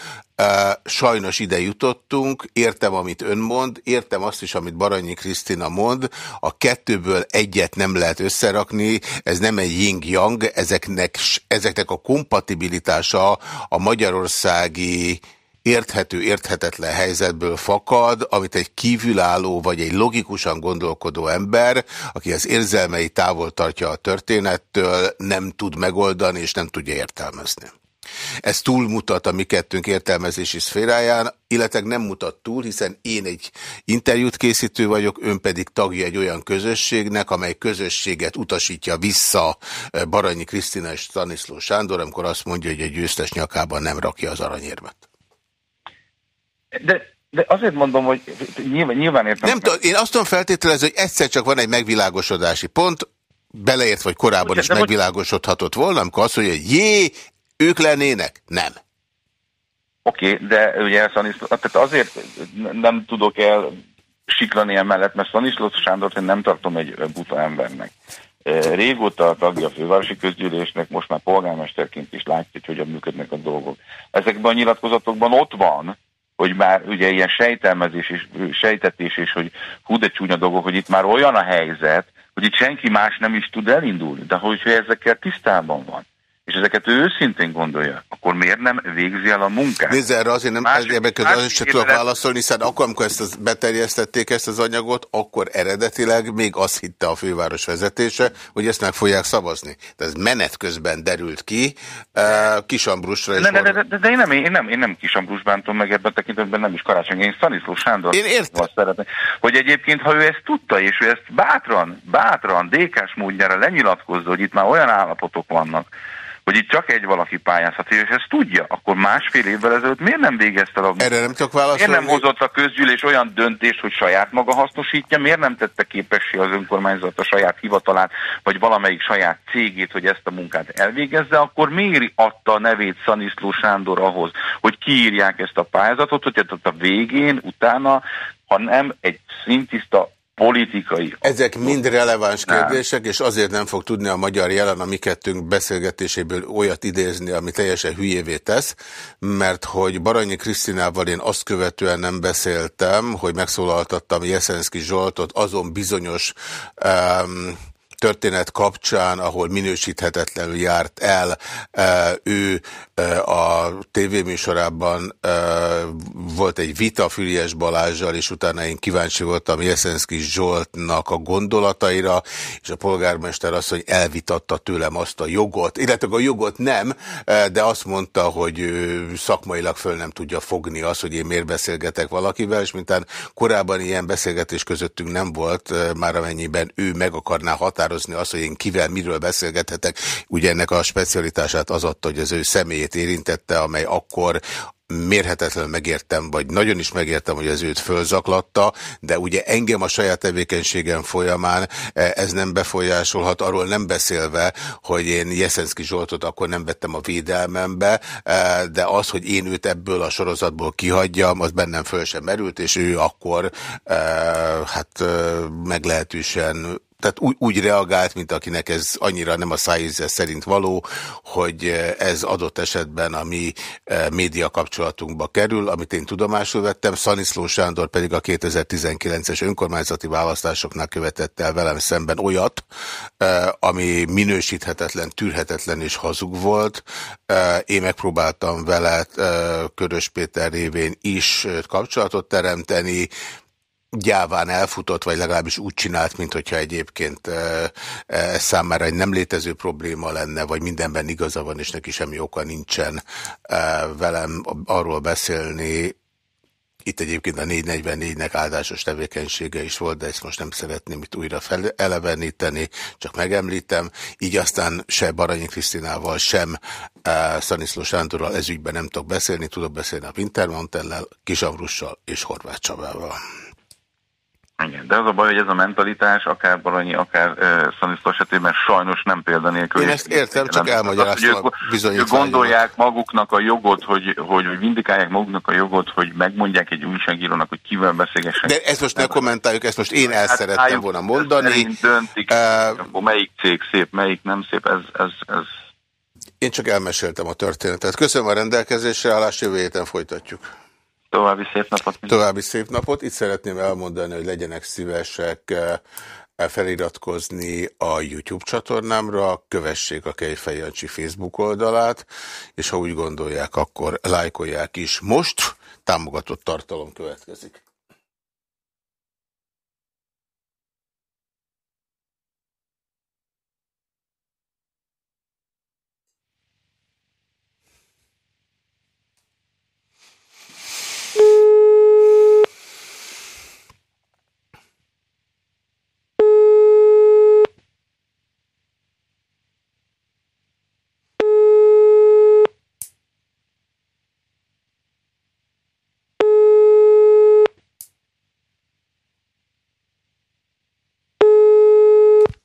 Sajnos ide jutottunk, értem, amit ön mond, értem azt is, amit Baranyi Krisztina mond, a kettőből egyet nem lehet összerakni, ez nem egy yin-yang, ezeknek, ezeknek a kompatibilitása a magyarországi érthető, érthetetlen helyzetből fakad, amit egy kívülálló vagy egy logikusan gondolkodó ember, aki az érzelmei távol tartja a történettől, nem tud megoldani és nem tudja értelmezni. Ez túlmutat a mi kettőnk értelmezési szféráján, illetve nem mutat túl, hiszen én egy interjút készítő vagyok, ön pedig tagja egy olyan közösségnek, amely közösséget utasítja vissza eh, Baranyi Krisztina és Staniszló Sándor, amikor azt mondja, hogy egy győztes nyakában nem rakja az aranyérmet. De, de azért mondom, hogy nyilván, nyilván értem. Nem tudom, én azt tudom feltételezni, hogy egyszer csak van egy megvilágosodási pont, beleért vagy korábban Ugye, is megvilágosodhatott volna, amikor azt mondja, hogy jé, ők lennének? Nem. Oké, okay, de ugye tehát azért nem tudok el siklani emellett, mert Szaniszló Sándort én nem tartom egy buta embernek. Régóta tagja a fővárosi közgyűlésnek, most már polgármesterként is látja, hogy hogyan működnek a dolgok. Ezekben a nyilatkozatokban ott van, hogy már ugye ilyen sejtelmezés és sejtetés, és hogy hú de csúnya dolgok, hogy itt már olyan a helyzet, hogy itt senki más nem is tud elindulni, de hogyha ezekkel tisztában van, és ezeket ő őszintén gondolja, akkor miért nem végzi el a munkát? Nézd, erre azért nem másik, azért sem tudok válaszolni, hiszen akkor, amikor ezt beterjesztették ezt az anyagot, akkor eredetileg még azt hitte a főváros vezetése, hogy ezt meg fogják szavazni. De ez menet közben derült ki, uh, Kisambrusra is. De, de, de, de, de, én nem, én nem, én nem Kisambrus bántom meg ebben a tekintetben, nem is Karácsony, én Szaniszló Sándor én értem. szeretném, hogy egyébként, ha ő ezt tudta, és ő ezt bátran, bátran, dékás módjára lenyilatkozza, hogy itt már olyan állapotok vannak, hogy itt csak egy valaki pályázhat, és ezt tudja, akkor másfél évvel ezelőtt miért nem végezte a... Erre nem csak válaszolni? Miért nem hozott a közgyűlés olyan döntést, hogy saját maga hasznosítja, miért nem tette képessé az önkormányzat a saját hivatalát, vagy valamelyik saját cégét, hogy ezt a munkát elvégezze, akkor miért adta a nevét Szaniszló Sándor ahhoz, hogy kiírják ezt a pályázatot, hogy a végén, utána, ha nem egy szintiszta politikai... Ezek mind releváns kérdések, és azért nem fog tudni a magyar jelen a mi kettőnk beszélgetéséből olyat idézni, ami teljesen hülyévé tesz, mert hogy Baranyi Krisztinával én azt követően nem beszéltem, hogy megszólaltattam Jeszenszki Zsoltot azon bizonyos um, történet kapcsán, ahol minősíthetetlenül járt el, ő a tévéműsorában volt egy vita Füriás Balázsjal, és utána én kíváncsi voltam Jeszenszki Zsoltnak a gondolataira, és a polgármester azt, hogy elvitatta tőlem azt a jogot, illetve a jogot nem, de azt mondta, hogy szakmailag föl nem tudja fogni azt, hogy én miért beszélgetek valakivel, és mintán korábban ilyen beszélgetés közöttünk nem volt, már amennyiben ő meg akarná határozni azt, hogy én kivel miről beszélgethetek, ugye ennek a specialitását az adta, hogy az ő személyét érintette, amely akkor mérhetetlenül megértem, vagy nagyon is megértem, hogy az őt fölzaklatta, de ugye engem a saját tevékenységem folyamán e, ez nem befolyásolhat, arról nem beszélve, hogy én Jeszenszki Zsoltot akkor nem vettem a védelmembe, e, de az, hogy én őt ebből a sorozatból kihagyjam, az bennem föl sem merült, és ő akkor e, hát meglehetősen tehát úgy, úgy reagált, mint akinek ez annyira nem a szájíze szerint való, hogy ez adott esetben a mi e, média kapcsolatunkba kerül, amit én tudomásul vettem. Szaniszló Sándor pedig a 2019-es önkormányzati választásoknál követett el velem szemben olyat, e, ami minősíthetetlen, tűrhetetlen és hazug volt. Én megpróbáltam vele Körös Péter révén is kapcsolatot teremteni, gyáván elfutott, vagy legalábbis úgy csinált, mint hogyha egyébként e, e, számára egy nem létező probléma lenne, vagy mindenben igaza van, és neki semmi oka nincsen velem arról beszélni. Itt egyébként a 444-nek áldásos tevékenysége is volt, de ezt most nem szeretném itt újra eleveníteni, csak megemlítem. Így aztán se Baranyi Krisztinával, sem e, Szaniszló Sándorral ezügyben nem tudok beszélni, tudok beszélni a Wintermantellel, Kisavrussal és Horváth Csabával. Igen, de az a baj, hogy ez a mentalitás, akár Baranyi, akár uh, Szaniszló esetében sajnos nem példanélkül. Én ezt értem, csak elmagyaráztam a bizonyos gondolják maguknak a jogot, hogy, hogy, hogy vindikálják maguknak a jogot, hogy megmondják egy újságírónak, hogy kivel beszélgessen. De ezt most ne kommentáljuk, ezt most én el hát, szerettem volna mondani. döntik, uh, akkor melyik cég szép, melyik nem szép, ez, ez, ez én csak elmeséltem a történetet. Köszönöm a rendelkezésre, állás jövő héten folytatjuk. További szép napot. További szép napot. Itt szeretném elmondani, hogy legyenek szívesek eh, feliratkozni a YouTube csatornámra, kövessék a Kejfej Facebook oldalát, és ha úgy gondolják, akkor lájkolják is. Most támogatott tartalom következik.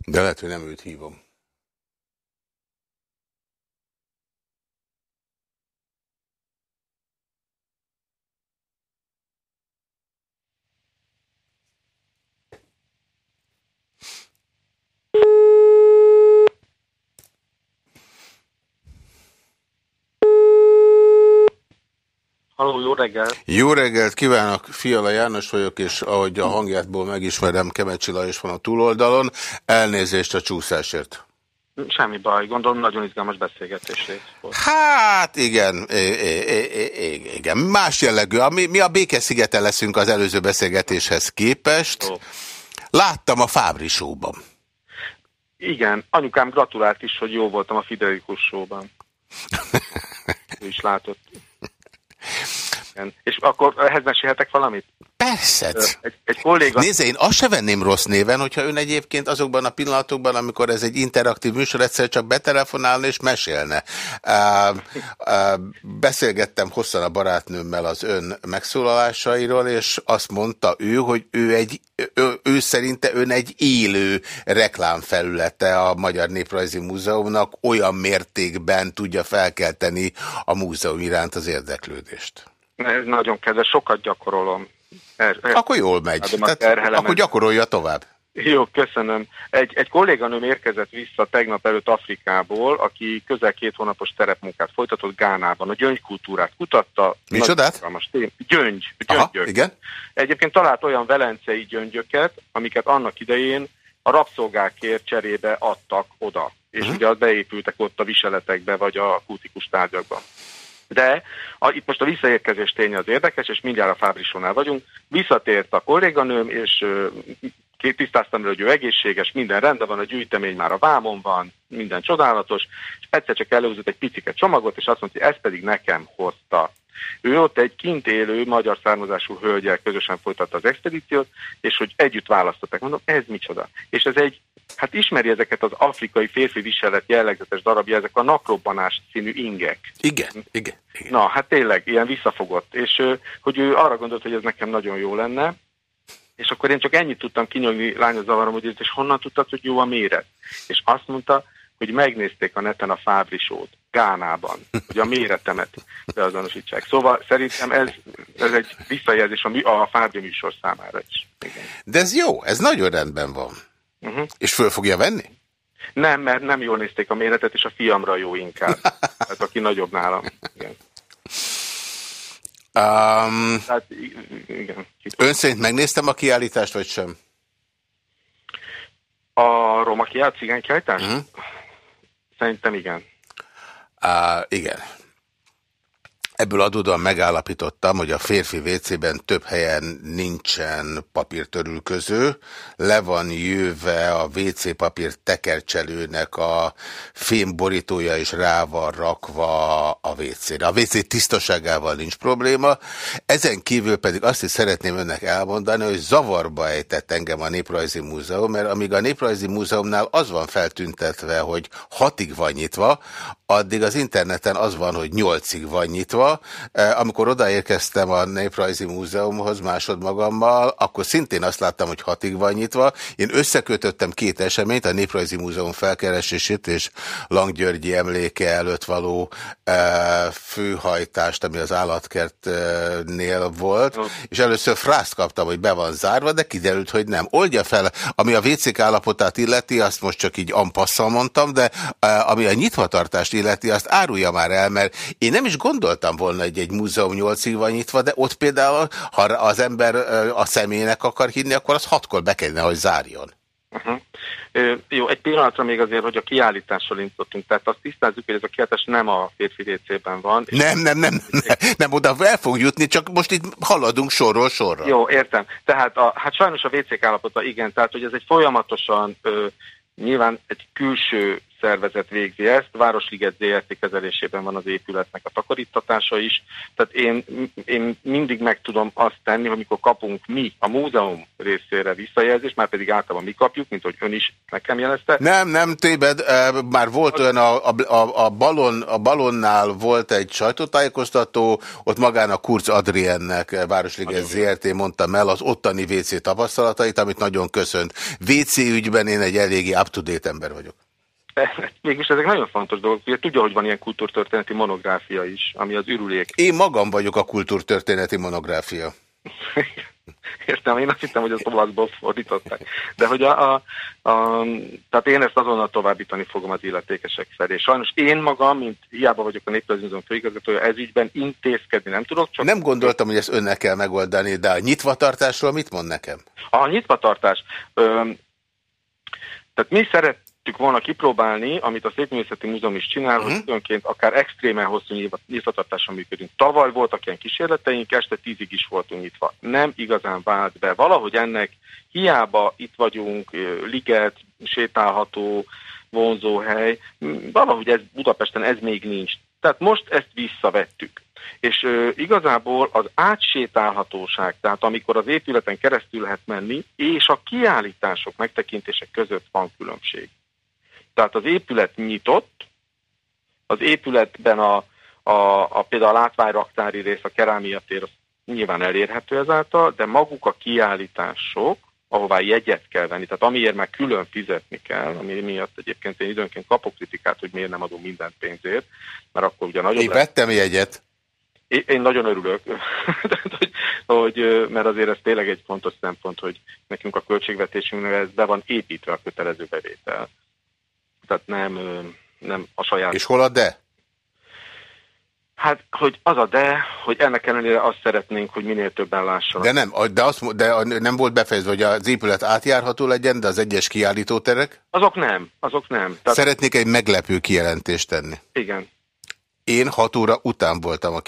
De lehet, hogy nem őt hívom. Jó reggelt! Jó reggelt kívánok, Fiala János vagyok, és ahogy a hangjátból megismerem, Kemecsi Lajos van a túloldalon. Elnézést a csúszásért. Semmi baj, gondolom nagyon izgalmas beszélgetés volt. Hát igen, igen, más jellegű. Mi, mi a Béke-szigeten leszünk az előző beszélgetéshez képest. Láttam a Fábri showban. Igen, anyukám gratulált is, hogy jó voltam a Fidelikus showban. ő is látott. Igen. És akkor ehhez mesélhetek valamit? Persze. Egy, egy kolléga... Nézze, én azt se venném rossz néven, hogyha ön egyébként azokban a pillanatokban, amikor ez egy interaktív műsor, egyszer csak betelefonálna és mesélne. Uh, uh, beszélgettem hosszan a barátnőmmel az ön megszólalásairól, és azt mondta ő, hogy ő, egy, ő, ő szerinte ön egy élő reklámfelülete a Magyar Néprajzi Múzeumnak, olyan mértékben tudja felkelteni a múzeum iránt az érdeklődést. Ez nagyon kedves, sokat gyakorolom. Er, er, akkor jól megy. Tehát, akkor gyakorolja tovább. Jó, köszönöm. Egy, egy kolléganőm érkezett vissza tegnap előtt Afrikából, aki közel két hónapos terepmunkát folytatott Gánában. A gyöngykultúrát kutatta. Micsodát? Gyöngy, gyöngyök. Aha, igen. Egyébként talált olyan velencei gyöngyöket, amiket annak idején a rabszolgákért cserébe adtak oda. És uh mhm. -huh. ugye beépültek ott a viseletekbe, vagy a kultikus tárgyakban. De a, itt most a visszaérkezés ténye az érdekes, és mindjárt a Fábrisónál vagyunk. Visszatért a kolléganőm, és két tisztáztam hogy ő egészséges, minden rendben van, a gyűjtemény már a vámon van, minden csodálatos, és egyszer csak előzött egy picike csomagot, és azt mondta, hogy ez pedig nekem hozta. Ő ott egy kint élő, magyar származású hölgyel közösen folytatta az expedíciót, és hogy együtt választották. Mondom, ez micsoda? És ez egy hát ismeri ezeket az afrikai férfi viselet jellegzetes darabja, ezek a nakrobbanás színű ingek. Igen, igen, igen. Na, hát tényleg, ilyen visszafogott. És hogy ő arra gondolt, hogy ez nekem nagyon jó lenne, és akkor én csak ennyit tudtam kinyogni lányos zavarom, hogy és honnan tudtad, hogy jó a méret? És azt mondta, hogy megnézték a neten a Fábrisót, Gánában, hogy a méretemet beazonosítsák. Szóval szerintem ez, ez egy visszajelzés a, a Fábri műsor számára is. Igen. De ez jó, ez nagyon rendben van. Uh -huh. És föl fogja venni? Nem, mert nem jól nézték a méretet, és a fiamra jó inkább. Tehát aki nagyobb nálam. Igen. Um, Tehát, igen. Ön szerint megnéztem a kiállítást, vagy sem? A roma kiállít, cigány kiállítást? Uh mhm. -huh. Szerintem igen. Uh, igen. Ebből adódóan megállapítottam, hogy a férfi WC-ben több helyen nincsen papírtörülköző, le van jöve a WC papír tekercselőnek a fémborítója és rá van rakva a WC-re. A WC tisztaságával nincs probléma, ezen kívül pedig azt is szeretném önnek elmondani, hogy zavarba ejtett engem a Néprajzi Múzeum, mert amíg a Néprajzi Múzeumnál az van feltüntetve, hogy hatig van nyitva, addig az interneten az van, hogy nyolcig van nyitva. Eh, amikor odaérkeztem a Néprajzi Múzeumhoz másodmagammal, akkor szintén azt láttam, hogy hatig van nyitva. Én összekötöttem két eseményt, a Néprajzi Múzeum felkeresését és Langgyörgyi emléke előtt való eh, főhajtást, ami az állatkertnél volt, és először frászt kaptam, hogy be van zárva, de kiderült, hogy nem. Oldja fel, ami a WC állapotát illeti, azt most csak így ampasszal mondtam, de eh, ami a nyitvatartást illeti, azt árulja már el, mert én nem is gondoltam volna, hogy egy múzeum nyolcig van nyitva, de ott például, ha az ember a személynek akar hinni, akkor az hatkor be kellene, hogy zárjon. Uh -huh. Ö, jó, egy pillanatra még azért, hogy a kiállítással indítottunk, tehát azt tisztázzuk, hogy ez a kiállítás nem a férfi DC-ben van. Nem, nem, nem, nem, nem, oda el fog jutni, csak most itt haladunk sorról sorra. Jó, értem. Tehát a, hát sajnos a WC állapota igen, tehát hogy ez egy folyamatosan ö, nyilván egy külső szervezet végzi ezt, Városliget ZRT kezelésében van az épületnek a takarítatása is, tehát én, én mindig meg tudom azt tenni, hogy mikor kapunk mi a múzeum részére visszajelzést, már pedig általában mi kapjuk, mint hogy ön is nekem jelezte. Nem, nem téved, már volt olyan a, a, a, balon, a balonnál volt egy sajtótájékoztató, ott magán a Kurz Adriennek Városliget ZRT mondta el az ottani WC tapasztalatait, amit nagyon köszönt. WC ügyben én egy eléggé up-to-date ember vagyok. Mégis ezek nagyon fontos dolgok. Ugye tudja, hogy van ilyen kultúrtörténeti monográfia is, ami az ürülék. Én magam vagyok a kultúrtörténeti monográfia. Értem, én azt hittem, hogy az olaszból fordították. De hogy a, a, a, tehát én ezt azonnal továbbítani fogom az illetékesek felé. Sajnos én magam, mint hiába vagyok a Néprajzmúzeum főigazgatója, ez ügyben intézkedni nem tudok. Csak nem gondoltam, hogy ezt önnek kell megoldani, de a nyitvatartásról mit mond nekem? A nyitvatartás. Ö, tehát mi szeret, szerettük volna kipróbálni, amit a Szépművészeti Múzeum is csinál, uh -huh. hogy önként mhm. akár extrémen hosszú nyitvatartáson működünk. Tavaly voltak ilyen kísérleteink, este tízig is voltunk nyitva. Nem igazán vált be. Valahogy ennek hiába itt vagyunk, liget, sétálható, vonzó hely, valahogy ez Budapesten ez még nincs. Tehát most ezt visszavettük. És ö, igazából az átsétálhatóság, tehát amikor az épületen keresztül lehet menni, és a kiállítások megtekintések között van különbség. Tehát az épület nyitott, az épületben a, a, a például a látványraktári rész, a kerámia tér, az nyilván elérhető ezáltal, de maguk a kiállítások, ahová jegyet kell venni, tehát amiért már külön fizetni kell, ami miatt egyébként én időnként kapok kritikát, hogy miért nem adunk mindent pénzért, mert akkor ugye nagyon... Én lesz. vettem jegyet. Én, én nagyon örülök, hogy, hogy, mert azért ez tényleg egy fontos szempont, hogy nekünk a költségvetésünknek ez be van építve a kötelező bevétel. Tehát nem, nem a saját... És hol a de? Hát, hogy az a de, hogy ennek ellenére azt szeretnénk, hogy minél többen lássanak. De nem, de, azt, de nem volt befejezve, hogy az épület átjárható legyen, de az egyes kiállítóterek? Azok nem, azok nem. Tehát... Szeretnék egy meglepő kijelentést tenni. Igen. Én hat óra után voltam a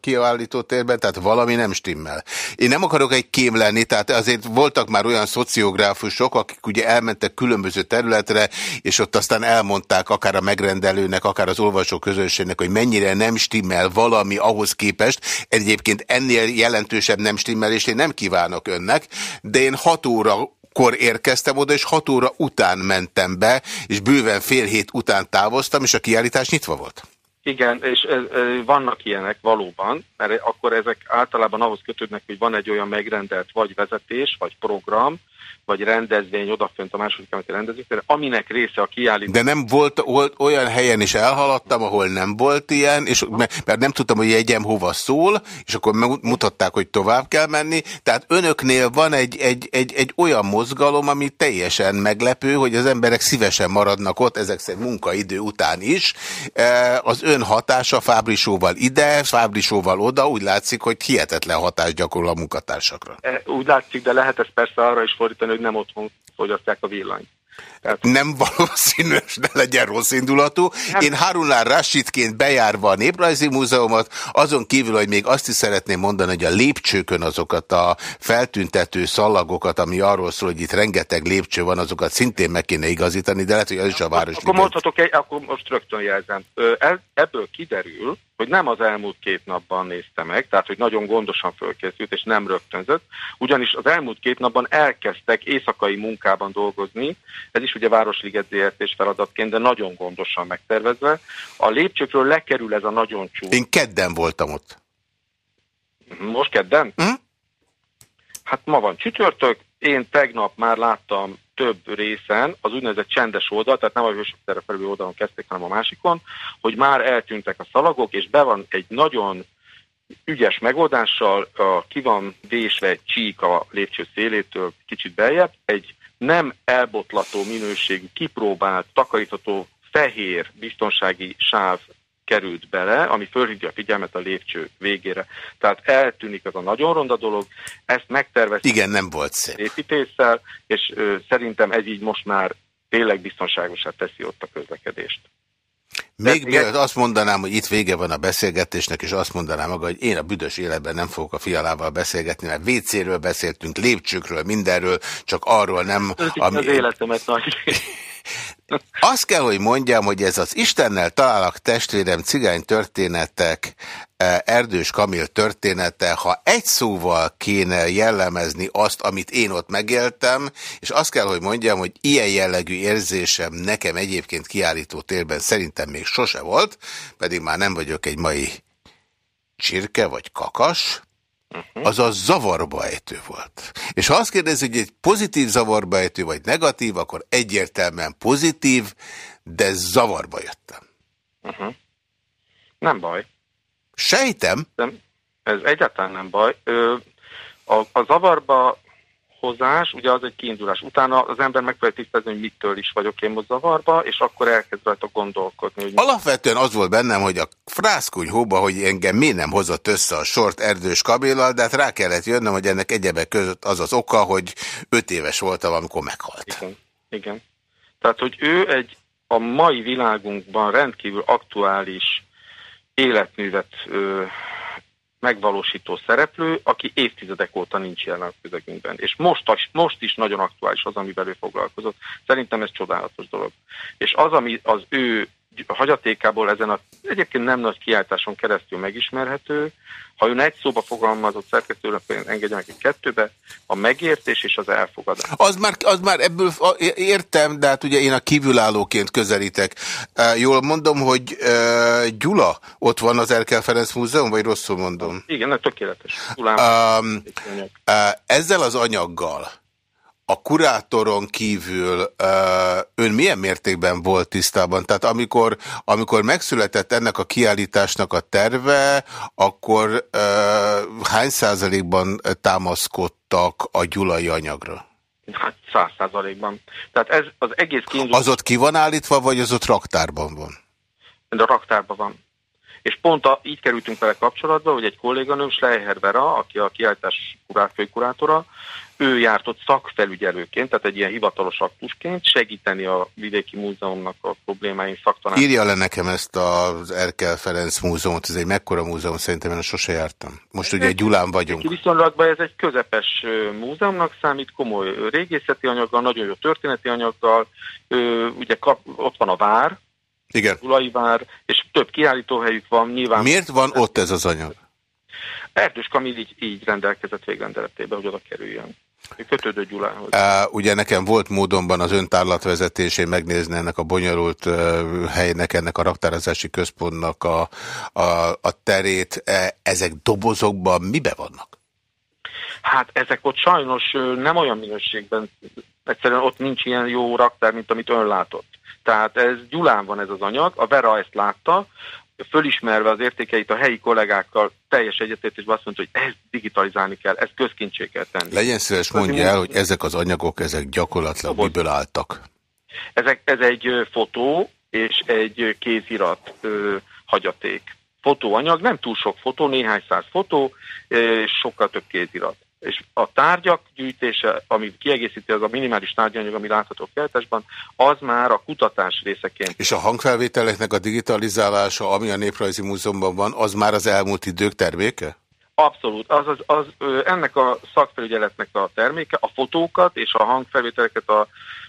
kiállító térben, tehát valami nem stimmel. Én nem akarok egy kém lenni, tehát azért voltak már olyan szociográfusok, akik ugye elmentek különböző területre, és ott aztán elmondták akár a megrendelőnek, akár az olvasó közönségnek, hogy mennyire nem stimmel valami ahhoz képest. Egyébként ennél jelentősebb nem stimmelést én nem kívánok önnek, de én hat óra kor érkeztem oda, és hat óra után mentem be, és bőven fél hét után távoztam, és a kiállítás nyitva volt. Igen, és vannak ilyenek valóban, mert akkor ezek általában ahhoz kötődnek, hogy van egy olyan megrendelt vagy vezetés, vagy program, vagy rendezvény odafönt a második emleti rendezvényre, aminek része a kiállítás. De nem volt, volt olyan helyen is elhaladtam, ahol nem volt ilyen, és mert nem tudtam, hogy jegyem hova szól, és akkor mutatták, hogy tovább kell menni. Tehát önöknél van egy, egy, egy, egy olyan mozgalom, ami teljesen meglepő, hogy az emberek szívesen maradnak ott, ezek szerint munkaidő után is. E, az ön hatása Fábrisóval ide, Fábrisóval oda, úgy látszik, hogy hihetetlen hatást gyakorol a munkatársakra. E, úgy látszik, de lehet ezt persze arra is fordítani, hogy nem otthon fogyasztják a villanyt. Tehát... Nem valószínű, ne legyen rossz indulatú. Nem. Én Harunár Rashidként bejárva a Néprajzi Múzeumot, azon kívül, hogy még azt is szeretném mondani, hogy a lépcsőkön azokat a feltüntető szallagokat, ami arról szól, hogy itt rengeteg lépcső van, azokat szintén meg kéne igazítani, de lehet, hogy az is a város. Akkor mondhatok egy, akkor most rögtön jelzem. Ebből kiderül, hogy nem az elmúlt két napban nézte meg, tehát hogy nagyon gondosan fölkészült és nem rögtönzött, ugyanis az elmúlt két napban elkezdtek éjszakai munkában dolgozni, ez is ugye Városliget ZRT feladatként, de nagyon gondosan megtervezve. A lépcsőkről lekerül ez a nagyon csúcs. Én kedden voltam ott. Most kedden? Hm? Hát ma van csütörtök, én tegnap már láttam több részen, az úgynevezett csendes oldal, tehát nem a hősök felül oldalon kezdték, hanem a másikon, hogy már eltűntek a szalagok, és be van egy nagyon ügyes megoldással, a, ki van vésve egy csík a lépcső szélétől kicsit beljebb, egy nem elbotlató minőségű, kipróbált, takarítható fehér biztonsági sáv került bele, ami fölhívja a figyelmet a lépcső végére. Tehát eltűnik ez a nagyon ronda dolog, ezt megtervezték. Igen, nem volt szép. Építéssel, és ö, szerintem ez így most már tényleg biztonságosá teszi ott a közlekedést. Még mielőtt azt mondanám, hogy itt vége van a beszélgetésnek, és azt mondanám maga, hogy én a büdös életben nem fogok a fialával beszélgetni, mert WC-ről beszéltünk, lépcsőkről, mindenről, csak arról nem... Ami... Az életemet nagy Azt kell, hogy mondjam, hogy ez az Istennel találak testvérem cigány történetek, e, Erdős Kamil története, ha egy szóval kéne jellemezni azt, amit én ott megéltem, és azt kell, hogy mondjam, hogy ilyen jellegű érzésem nekem egyébként kiállító térben szerintem még sose volt, pedig már nem vagyok egy mai csirke vagy kakas. Az a zavarba ejtő volt. És ha azt kérdezi, hogy egy pozitív zavarba ejtő, vagy negatív, akkor egyértelműen pozitív, de zavarba jöttem. Uh-huh. Nem baj. Sejtem. Nem, ez egyáltalán nem baj. Ö, a, a zavarba hozás, ugye az egy kiindulás. Utána az ember meg tudja tisztázni, hogy mitől is vagyok én most zavarba, és akkor elkezd rajta gondolkodni. Hogy Alapvetően az volt bennem, hogy a frászkunyhóba, hogy engem miért nem hozott össze a sort Erdős Kabélal, de hát rá kellett jönnöm, hogy ennek egyebek között az az oka, hogy öt éves voltam, amikor meghalt. Igen, igen. Tehát, hogy ő egy a mai világunkban rendkívül aktuális életművet ö, megvalósító szereplő, aki évtizedek óta nincs jelen a közegünkben. És most, most is nagyon aktuális az, amivel ő foglalkozott. Szerintem ez csodálatos dolog. És az, ami az ő hagyatékából ezen a egyébként nem nagy kiáltáson keresztül megismerhető. Ha ön egy szóba fogalmazott szerkesztőnek, engedje egy kettőbe, a megértés és az elfogadás. Az már, az már ebből értem, de hát ugye én a kívülállóként közelítek. Jól mondom, hogy Gyula ott van az Erkel Ferenc Múzeum, vagy rosszul mondom? Igen, tökéletes. um, ezzel az anyaggal a kurátoron kívül ön milyen mértékben volt tisztában? Tehát amikor, amikor megszületett ennek a kiállításnak a terve, akkor hány százalékban támaszkodtak a gyulai anyagra? Hát száz százalékban. Tehát ez az egész kínzó... Az ott ki van állítva, vagy az ott raktárban van? De a raktárban van. És pont a, így kerültünk vele kapcsolatba, hogy egy kolléganőm, Schleicher Vera, aki a kiállítás főkurátora, ő járt ott szakfelügyelőként, tehát egy ilyen hivatalos aktusként segíteni a Vidéki Múzeumnak a problémáin szaktanát. Írja le nekem ezt az Erkel Ferenc Múzeumot, ez egy mekkora múzeum, szerintem én sosem jártam. Most ez ugye egy Gyulán vagyunk. Viszonylatban ez egy közepes múzeumnak számít, komoly régészeti anyaggal, nagyon jó történeti anyaggal, ugye kap, ott van a vár, igen. Gyulai vár, és több kiállítóhelyük van. Nyilván Miért van ott ez az anyag? Erdős Kamil így, így rendelkezett végrendeletében, hogy oda kerüljön. Kötődő Gyulához. Uh, ugye nekem volt módonban az öntárlatvezetésén megnézni ennek a bonyolult uh, helynek, ennek a raktározási központnak a, a, a terét. E, ezek dobozokban mibe vannak? Hát ezek ott sajnos nem olyan minőségben, egyszerűen ott nincs ilyen jó raktár, mint amit ön látott. Tehát ez Gyulán van ez az anyag, a Vera ezt látta, fölismerve az értékeit a helyi kollégákkal teljes egyetértésben azt mondta, hogy ezt digitalizálni kell, ezt közkincsé kell tenni. Legyen szíves, mondja el, hogy ezek az anyagok, ezek gyakorlatilag miből álltak? Ezek, ez egy fotó és egy kézirat ö, hagyaték. Fotóanyag, nem túl sok fotó, néhány száz fotó, és sokkal több kézirat és a tárgyak gyűjtése, ami kiegészíti az a minimális tárgyanyag, ami látható keltesben, az már a kutatás részeként. És a hangfelvételeknek a digitalizálása, ami a Néprajzi Múzeumban van, az már az elmúlt idők terméke? Abszolút. Az, az, az, ennek a szakfelügyeletnek a terméke, a fotókat és a hangfelvételeket a,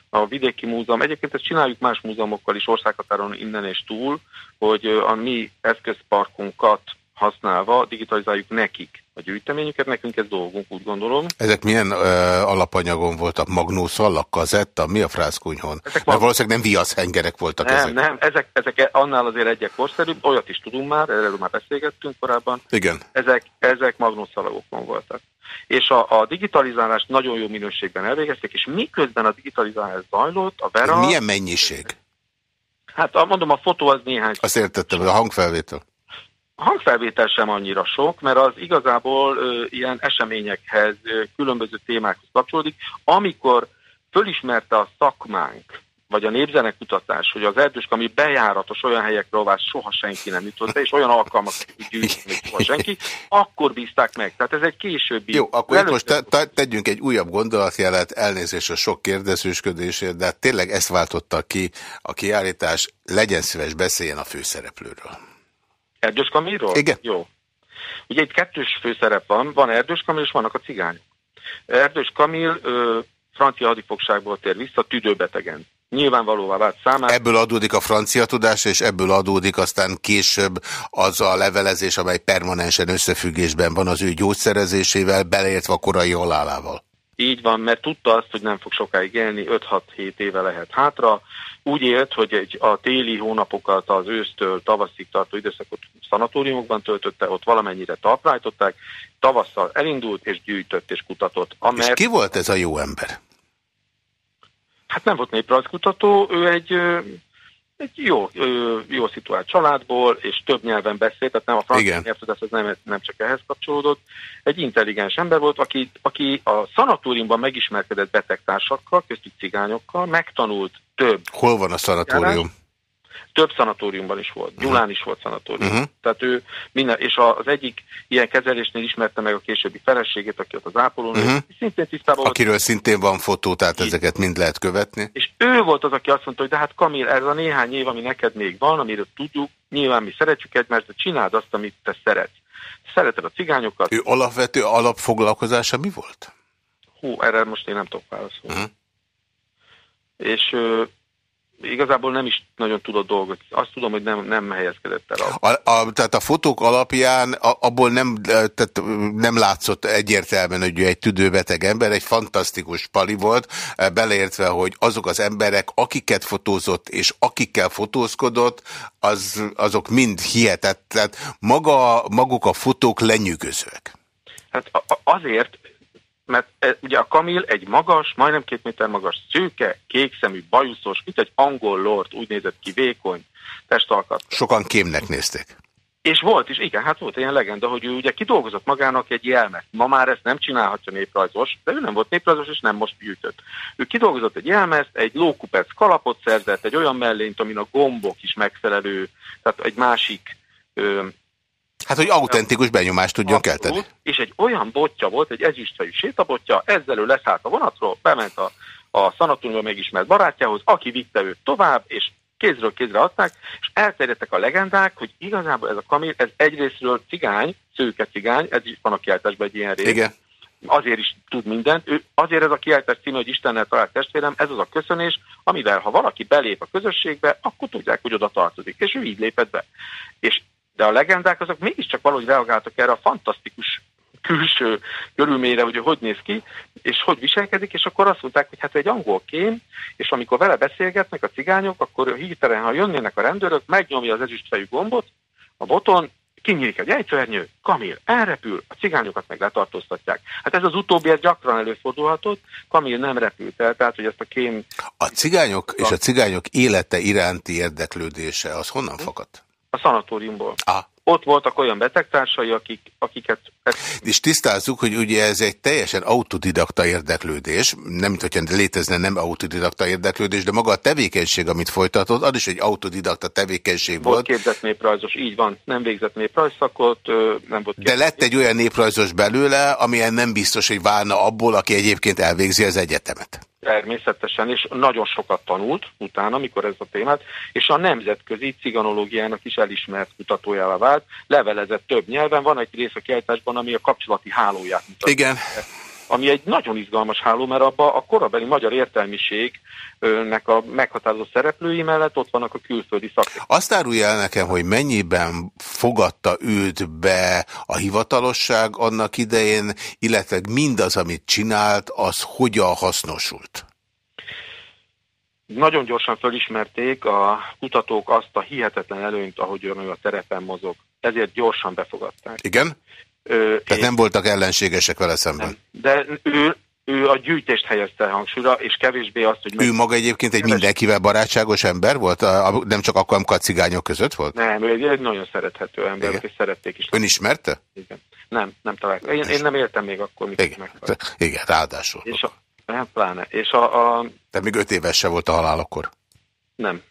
a Vidéki Múzeum. Egyébként ezt csináljuk más múzeumokkal is országhatáron innen és túl, hogy a mi eszközparkunkat használva digitalizáljuk nekik a gyűjteményüket, nekünk ez dolgunk, úgy gondolom. Ezek milyen ö, alapanyagon voltak? Magnószallak, kazetta? Mi a frászkunyhon? Ezek Mert valószínűleg nem viaszhengerek voltak nem, ezek. Nem, ezek, ezek annál azért egyek korszerűbb, olyat is tudunk már, erről már beszélgettünk korábban. Igen. Ezek, ezek magnószalagokon voltak. És a, a digitalizálást nagyon jó minőségben elvégezték, és miközben a digitalizálás zajlott, a Vera... Milyen mennyiség? Hát mondom, a fotó az néhány... Azt értettem, a hangfelvétel. A hangfelvétel sem annyira sok, mert az igazából ö, ilyen eseményekhez, ö, különböző témákhoz kapcsolódik. Amikor fölismerte a szakmánk, vagy a népzenekutatás, hogy az erdősk, ami bejáratos olyan helyekre, ahová soha senki nem jutott be, és olyan alkalmak gyűjteni soha senki, akkor bízták meg. Tehát ez egy későbbi... Jó, akkor itt most te, te, tegyünk egy újabb gondolatjelet, elnézést a sok kérdezősködésért, de tényleg ezt váltotta ki a kiállítás. Legyen szíves, beszéljen a főszereplőről. Erdős Kamilról? Igen. Jó. Ugye itt kettős főszerep van, van Erdős Kamil és vannak a cigányok. Erdős Kamil ö, francia hadifogságból tér vissza tüdőbetegen. Nyilvánvalóvá vált számára. Ebből adódik a francia tudás, és ebből adódik aztán később az a levelezés, amely permanensen összefüggésben van az ő gyógyszerezésével, beleértve a korai halálával. Így van, mert tudta azt, hogy nem fog sokáig élni, 5-6-7 éve lehet hátra. Úgy élt, hogy egy, a téli hónapokat az ősztől tavaszig tartó időszakot szanatóriumokban töltötte, ott valamennyire talprájtották, tavasszal elindult és gyűjtött és kutatott. Amert... És ki volt ez a jó ember? Hát nem volt néprajzkutató, ő egy egy jó, jó szituált családból, és több nyelven beszélt, tehát nem a francia nyelvtudás, az nem, nem csak ehhez kapcsolódott. Egy intelligens ember volt, aki, aki a szanatóriumban megismerkedett betegtársakkal, köztük cigányokkal, megtanult több. Hol van a szanatórium? Több szanatóriumban is volt. Gyulán is volt szanatórium. Uh -huh. Tehát ő minden, és az egyik ilyen kezelésnél ismerte meg a későbbi feleségét, aki ott az ápolónő, uh -huh. szintén tisztában Akiről volt. szintén van fotó, tehát így. ezeket mind lehet követni. És ő volt az, aki azt mondta, hogy de hát Kamil, ez a néhány év, ami neked még van, amiről tudjuk, nyilván mi szeretjük egymást, de csináld azt, amit te szeretsz. Szereted a cigányokat. Ő alapvető alapfoglalkozása mi volt? Hú, erre most én nem tudok válaszolni. Uh -huh. És igazából nem is nagyon tudott dolgot. Azt tudom, hogy nem, nem helyezkedett el. A, a, tehát a fotók alapján a, abból nem, tehát nem látszott egyértelműen, hogy egy tüdőbeteg ember, egy fantasztikus pali volt, beleértve, hogy azok az emberek, akiket fotózott és akikkel fotózkodott, az, azok mind hihetett. Tehát maga, maguk a fotók lenyűgözőek. Hát azért, mert e, ugye a Kamil egy magas, majdnem két méter magas, szőke, kékszemű, bajuszos, mint egy angol lord, úgy nézett ki, vékony testalkat. Sokan kémnek nézték. És volt is, igen, hát volt ilyen legenda, hogy ő ugye kidolgozott magának egy jelmet. Ma már ezt nem csinálhatja néprajzos, de ő nem volt néprajzos, és nem most gyűjtött. Ő kidolgozott egy jelmezt, egy lókupec kalapot szerzett, egy olyan mellényt, amin a gombok is megfelelő, tehát egy másik ö, Hát, hogy autentikus benyomást tudjon Abszolút, kelteni. És egy olyan botja volt, egy ezüstfejű sétabotja, ezzel ő leszállt a vonatról, bement a, a szanatóriumban megismert barátjához, aki vitte őt tovább, és kézről kézre adták, és elterjedtek a legendák, hogy igazából ez a kamil, ez egyrésztről cigány, szőke cigány, ez is van a kiáltásban egy ilyen rész. Igen. Azért is tud mindent. Ő, azért ez a kiáltás címe, hogy Istennel talált testvérem, ez az a köszönés, amivel ha valaki belép a közösségbe, akkor tudják, hogy oda tartozik. És ő így lépett be. És de a legendák azok mégiscsak valahogy reagáltak erre a fantasztikus külső körülményre, hogy hogy néz ki, és hogy viselkedik, és akkor azt mondták, hogy hát egy angol kém, és amikor vele beszélgetnek a cigányok, akkor hirtelen, ha jönnének a rendőrök, megnyomja az ezüstfejű gombot, a boton, kinyílik egy ejtőernyő, Kamil elrepül, a cigányokat meg letartóztatják. Hát ez az utóbbi, ez gyakran előfordulhatott, Kamil nem repült el, tehát hogy ezt a kém... A cigányok és a cigányok élete iránti érdeklődése, az honnan fakadt? A szanatóriumból. Ah. Ott voltak olyan betegtársai, akik, akiket... És tisztázzuk, hogy ugye ez egy teljesen autodidakta érdeklődés, nem mint hogyha létezne nem autodidakta érdeklődés, de maga a tevékenység, amit folytatott, az is egy autodidakta tevékenység volt. Volt képzett néprajzos, így van, nem végzett néprajzszakot, nem volt. De lett egy olyan néprajzos belőle, amilyen nem biztos, hogy válna abból, aki egyébként elvégzi az egyetemet. Természetesen, és nagyon sokat tanult utána, amikor ez a témát, és a nemzetközi ciganológiának is elismert kutatójává vált, levelezett több nyelven, van egy rész a kiállításban, ami a kapcsolati hálóját mutatja. Igen ami egy nagyon izgalmas háló, mert abban a korabeli magyar értelmiségnek a meghatározó szereplői mellett ott vannak a külföldi szakértők. Azt árulja el nekem, hogy mennyiben fogadta őt be a hivatalosság annak idején, illetve mindaz, amit csinált, az hogyan hasznosult? Nagyon gyorsan felismerték a kutatók azt a hihetetlen előnyt, ahogy ő a terepen mozog. Ezért gyorsan befogadták. Igen? Ö, Tehát nem voltak ellenségesek vele szemben? Nem. De ő, ő a gyűjtést helyezte hangsúlyra, és kevésbé azt, hogy... Ő maga egyébként egy mindenkivel barátságos ember volt? A, nem csak akkor, amikor a cigányok között volt? Nem, ő egy, egy nagyon szerethető ember, Igen. és szerették is. Ön ismerte? Igen. Nem, nem találkoztam. Én, én nem értem még akkor, mikor Igen. Igen, ráadásul. És a, nem, pláne. És a, a... De még öt éves se volt a halálokor? Nem.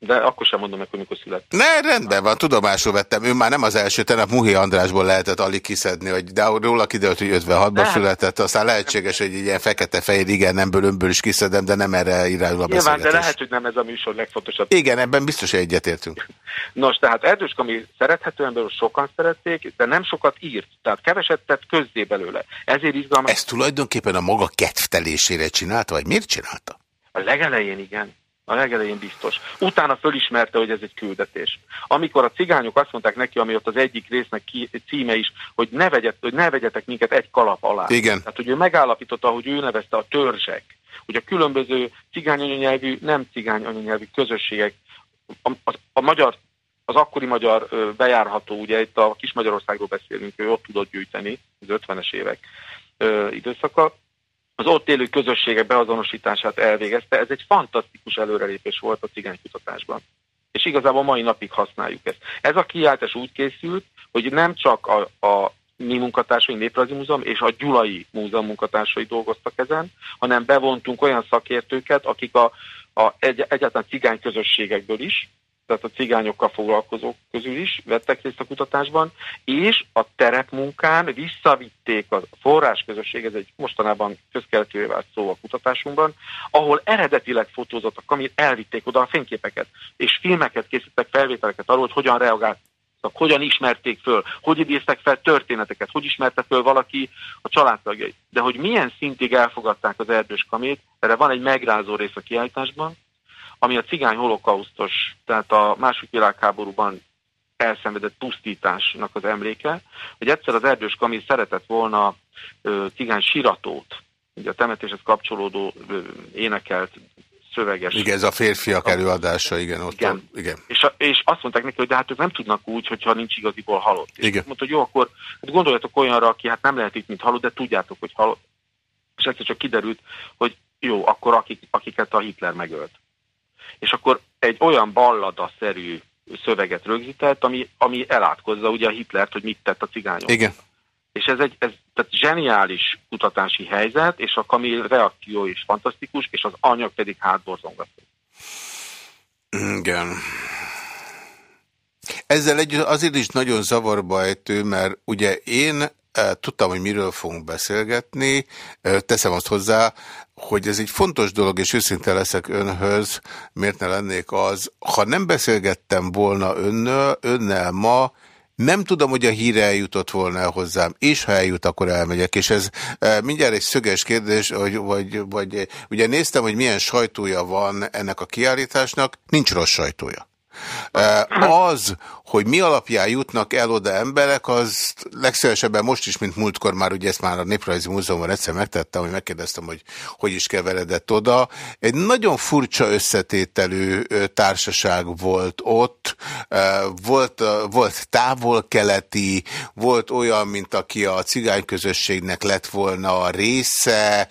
De akkor sem mondom meg, hogy mikor született. Ne, rendben van, tudomásul vettem. Ő már nem az első, tegnap Muhi Andrásból lehetett alig kiszedni, hogy, de róla kiderült, hogy 56-ban született, aztán lehetséges, hogy egy ilyen fekete-fehér igen, nemből önből is kiszedem, de nem erre irányul a beszélgetés. Nyilván, de lehet, hogy nem ez a műsor legfontosabb. Igen, ebben biztos, hogy egyetértünk. Nos, tehát Erdős Kami szerethető emberről sokan szerették, de nem sokat írt, tehát keveset tett közzé belőle. Ezért izgalmas. Ezt tulajdonképpen a maga kedvtelésére csinálta, vagy miért csinálta? A legelején igen. A legelején biztos. Utána fölismerte, hogy ez egy küldetés. Amikor a cigányok azt mondták neki, ami ott az egyik résznek ki, címe is, hogy ne, vegyet, hogy ne vegyetek minket egy kalap alá. Igen. Tehát, hogy ő megállapította, hogy ő nevezte a törzsek, hogy a különböző cigány anyanyelvű, nem cigány anyanyelvű közösségek, a, a, a magyar az akkori magyar bejárható, ugye itt a Kis Magyarországról beszélünk, ő ott tudott gyűjteni, az 50-es évek időszaka, az ott élő közösségek beazonosítását elvégezte. Ez egy fantasztikus előrelépés volt a cigánykutatásban. És igazából mai napig használjuk ezt. Ez a kiáltás úgy készült, hogy nem csak a, a mi munkatársai, Néprajzi Múzeum és a Gyulai Múzeum munkatársai dolgoztak ezen, hanem bevontunk olyan szakértőket, akik a, a egy, egyáltalán cigány közösségekből is, tehát a cigányokkal foglalkozók közül is vettek részt a kutatásban, és a terepmunkán visszavitték a forrásközösség, ez egy mostanában közkeletűvé vált szó a kutatásunkban, ahol eredetileg fotózottak, amit elvitték oda a fényképeket, és filmeket készítettek, felvételeket arról, hogy hogyan reagált hogyan ismerték föl, hogy idéztek fel történeteket, hogy ismerte föl valaki a családtagjait. De hogy milyen szintig elfogadták az erdős kamét, erre van egy megrázó rész a kiállításban, ami a cigány holokausztos, tehát a második világháborúban elszenvedett pusztításnak az emléke, hogy egyszer az erdős kamé szeretett volna ö, cigány siratót, ugye a temetéshez kapcsolódó ö, énekelt szöveges. Igen, ez a férfiak előadása, igen. Ott igen. A, igen. És, a, és azt mondták neki, hogy de hát ők nem tudnak úgy, hogyha nincs igaziból halott. És igen. mondta, hogy jó, akkor hát gondoljatok olyanra, aki hát nem lehet itt, mint halott, de tudjátok, hogy halott. És egyszer csak kiderült, hogy jó, akkor akik, akiket a Hitler megölt. És akkor egy olyan ballada-szerű szöveget rögzített, ami, ami elátkozza ugye a Hitlert, hogy mit tett a cigányok. Igen. És ez egy ez, tehát zseniális kutatási helyzet, és a Kamil reakció is fantasztikus, és az anyag pedig hátborzongató. Igen. Ezzel együtt azért is nagyon zavarba ejtő, mert ugye én tudtam, hogy miről fogunk beszélgetni, teszem azt hozzá, hogy ez egy fontos dolog, és őszinte leszek önhöz, miért ne lennék az, ha nem beszélgettem volna önnel, önnel ma, nem tudom, hogy a híre eljutott volna hozzám, és ha eljut, akkor elmegyek. És ez mindjárt egy szöges kérdés, hogy, vagy, vagy ugye néztem, hogy milyen sajtója van ennek a kiállításnak, nincs rossz sajtója. Az, hogy mi alapján jutnak el oda emberek, az legszívesebben most is, mint múltkor már, ugye ezt már a Néprajzi Múzeumban egyszer megtettem, hogy megkérdeztem, hogy hogy is keveredett oda. Egy nagyon furcsa összetételű társaság volt ott, volt, volt távol-keleti, volt olyan, mint aki a cigány közösségnek lett volna a része,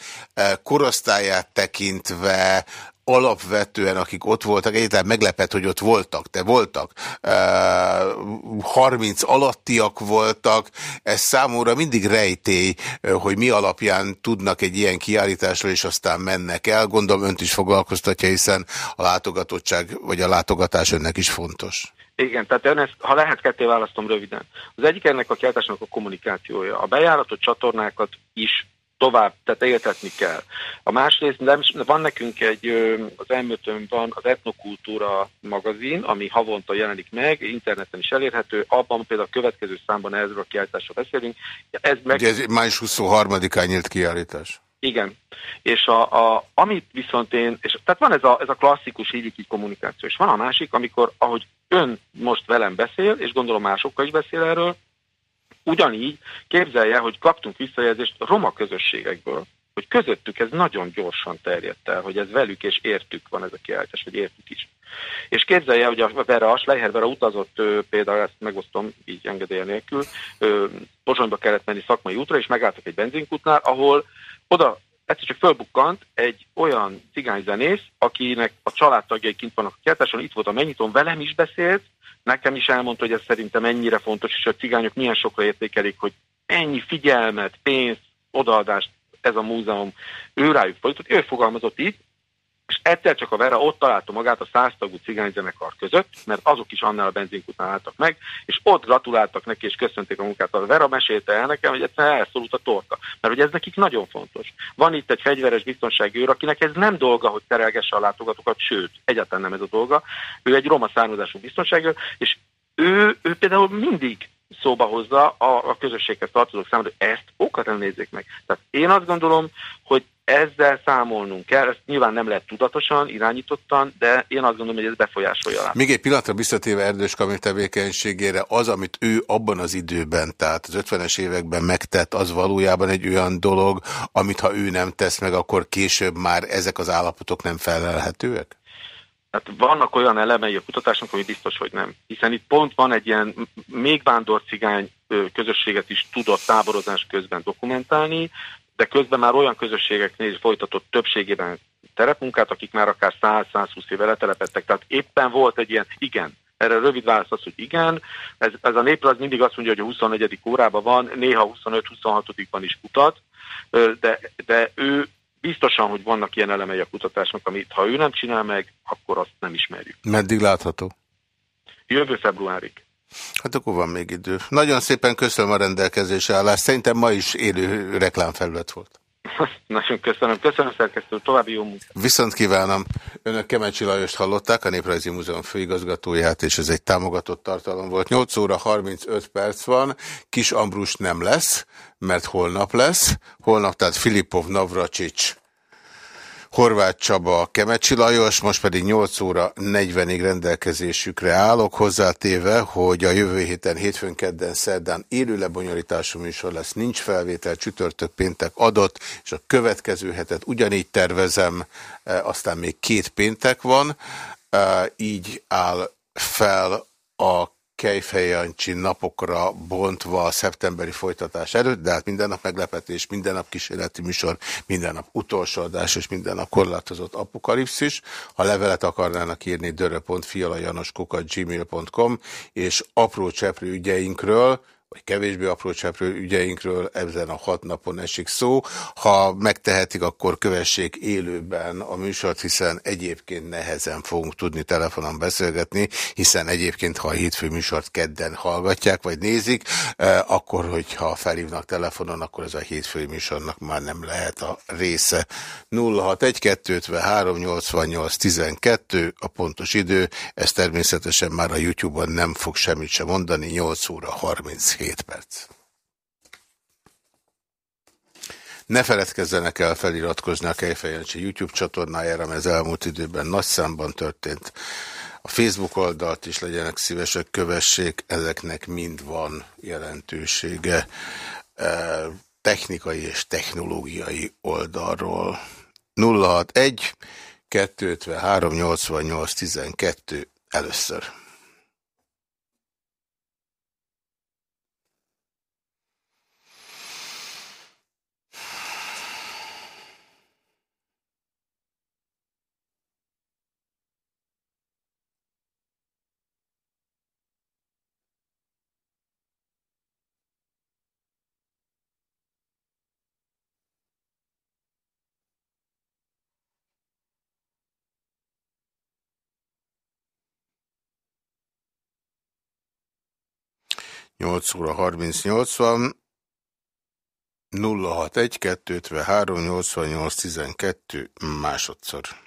korosztályát tekintve, alapvetően, akik ott voltak, egyáltalán meglepett, hogy ott voltak, de voltak. 30 alattiak voltak, ez számomra mindig rejtély, hogy mi alapján tudnak egy ilyen kiállításra, és aztán mennek el. Gondolom önt is foglalkoztatja, hiszen a látogatottság, vagy a látogatás önnek is fontos. Igen, tehát ezt, ha lehet, ketté választom röviden. Az egyik ennek a kiáltásnak a kommunikációja. A bejáratott csatornákat is tovább, tehát éltetni kell. A másrészt nem, van nekünk egy, az elmötőn van az Etnokultúra magazin, ami havonta jelenik meg, interneten is elérhető, abban például a következő számban ezről a kiállításról beszélünk. Ez meg... Ugye ez május 23-án nyílt kiállítás. Igen. És a, a, amit viszont én, és, tehát van ez a, ez a klasszikus hívjuk így kommunikáció, és van a másik, amikor, ahogy ön most velem beszél, és gondolom másokkal is beszél erről, Ugyanígy képzelje, hogy kaptunk visszajelzést roma közösségekből, hogy közöttük ez nagyon gyorsan terjedt el, hogy ez velük és értük van ez a kiállítás, hogy értük is. És képzelje, hogy a Vera, a Schleicher Vera utazott például, ezt megosztom így engedély nélkül, Pozsonyba kellett menni szakmai útra, és megálltak egy benzinkútnál, ahol oda egyszer csak fölbukkant egy olyan cigányzenész, akinek a családtagjai kint vannak a kiáltáson, itt volt a mennyitón, velem is beszélt, nekem is elmondta, hogy ez szerintem ennyire fontos, és a cigányok milyen sokra értékelik, hogy ennyi figyelmet, pénzt, odaadást ez a múzeum ő rájuk folytott. Ő fogalmazott így, és egyszer csak a Vera ott találta magát a száztagú cigányzenekar között, mert azok is annál a benzinkutnál álltak meg, és ott gratuláltak neki, és köszönték a munkát. A Vera mesélte el nekem, hogy egyszerűen elszólult a torka, mert hogy ez nekik nagyon fontos. Van itt egy fegyveres biztonsági őr, akinek ez nem dolga, hogy terelgesse a látogatókat, sőt, egyáltalán nem ez a dolga. Ő egy roma származású biztonsági őr, és ő, ő például mindig szóba hozza a, a közösséghez tartozók számára, hogy ezt okatlan nézzék meg. Tehát én azt gondolom, hogy ezzel számolnunk kell, ezt nyilván nem lehet tudatosan, irányítottan, de én azt gondolom, hogy ez befolyásolja rá. Még egy pillanatra visszatéve Erdős Kamil tevékenységére, az, amit ő abban az időben, tehát az 50-es években megtett, az valójában egy olyan dolog, amit ha ő nem tesz meg, akkor később már ezek az állapotok nem felelhetőek? Hát vannak olyan elemei a kutatásnak, ami biztos, hogy nem. Hiszen itt pont van egy ilyen még vándor cigány közösséget is tudott táborozás közben dokumentálni, de közben már olyan közösségeknél is folytatott többségében terepmunkát, akik már akár 100-120 éve letelepettek. Tehát éppen volt egy ilyen igen. Erre rövid válasz az, hogy igen. Ez, ez a népre az mindig azt mondja, hogy a 24. órában van, néha 25-26-ban is kutat, de, de ő biztosan, hogy vannak ilyen elemei a kutatásnak, amit ha ő nem csinál meg, akkor azt nem ismerjük. Meddig látható? Jövő februárig. Hát akkor van még idő. Nagyon szépen köszönöm a rendelkezésre állást. Szerintem ma is élő reklámfelület volt. Nagyon köszönöm. Köszönöm szerkesztő, további jó munkát. Viszont kívánom. Önök Kemencsi Lajost hallották, a Néprajzi Múzeum főigazgatóját, és ez egy támogatott tartalom volt. 8 óra 35 perc van, Kis Ambrus nem lesz, mert holnap lesz. Holnap tehát Filipov Navracsics Horváth Csaba, Kemecsi Lajos, most pedig 8 óra 40-ig rendelkezésükre állok, hozzátéve, hogy a jövő héten, hétfőn, kedden, szerdán élő lebonyolítású műsor lesz, nincs felvétel, csütörtök, péntek adott, és a következő hetet ugyanígy tervezem, e, aztán még két péntek van, e, így áll fel a Kejfejancsi napokra bontva a szeptemberi folytatás előtt, de hát minden nap meglepetés, minden nap kísérleti műsor, minden nap utolsó adás és minden nap korlátozott apokalipszis. Ha levelet akarnának írni dörö.fialajanoskukat.gmail.com és apró cseprő ügyeinkről, vagy kevésbé apró cseprő ügyeinkről ezen a hat napon esik szó. Ha megtehetik, akkor kövessék élőben a műsort, hiszen egyébként nehezen fogunk tudni telefonon beszélgetni, hiszen egyébként, ha a hétfő műsort kedden hallgatják, vagy nézik, eh, akkor, hogyha felhívnak telefonon, akkor ez a hétfő műsornak már nem lehet a része. 061-253-88-12 a pontos idő, ez természetesen már a YouTube-on nem fog semmit sem mondani, 8 óra 30 7 perc. Ne feledkezzenek el feliratkozni a Kejfejancsi YouTube csatornájára, mert az elmúlt időben nagy számban történt. A Facebook oldalt is legyenek szívesek, kövessék, ezeknek mind van jelentősége e, technikai és technológiai oldalról. 061 253 88 12 először. 8 óra 38 van. 061 253 88 12 másodszor.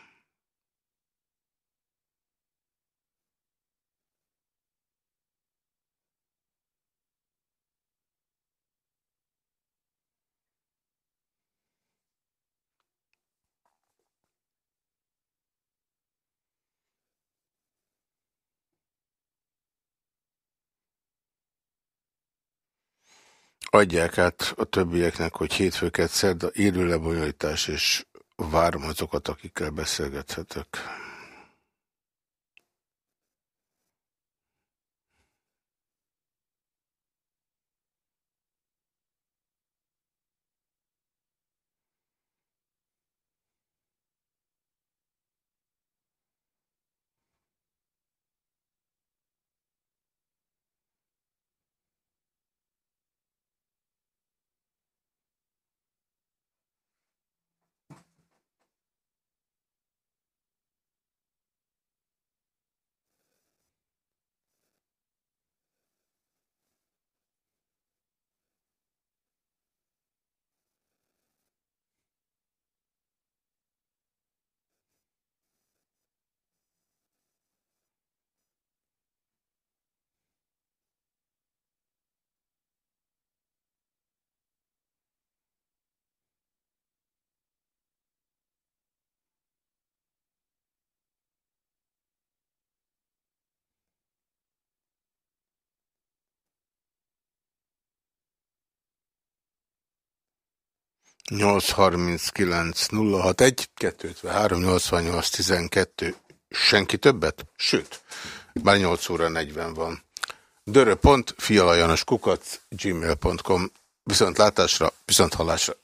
'Adják át a többieknek, hogy hétfőket szerda élő lebonyolítás, és várom azokat, akikkel beszélgethetek.'839 061 253 88 12 senki többet? Sőt, már 8 óra 40 van. Dörö.fialajanos kukac gmail.com Viszont látásra, viszont hallásra.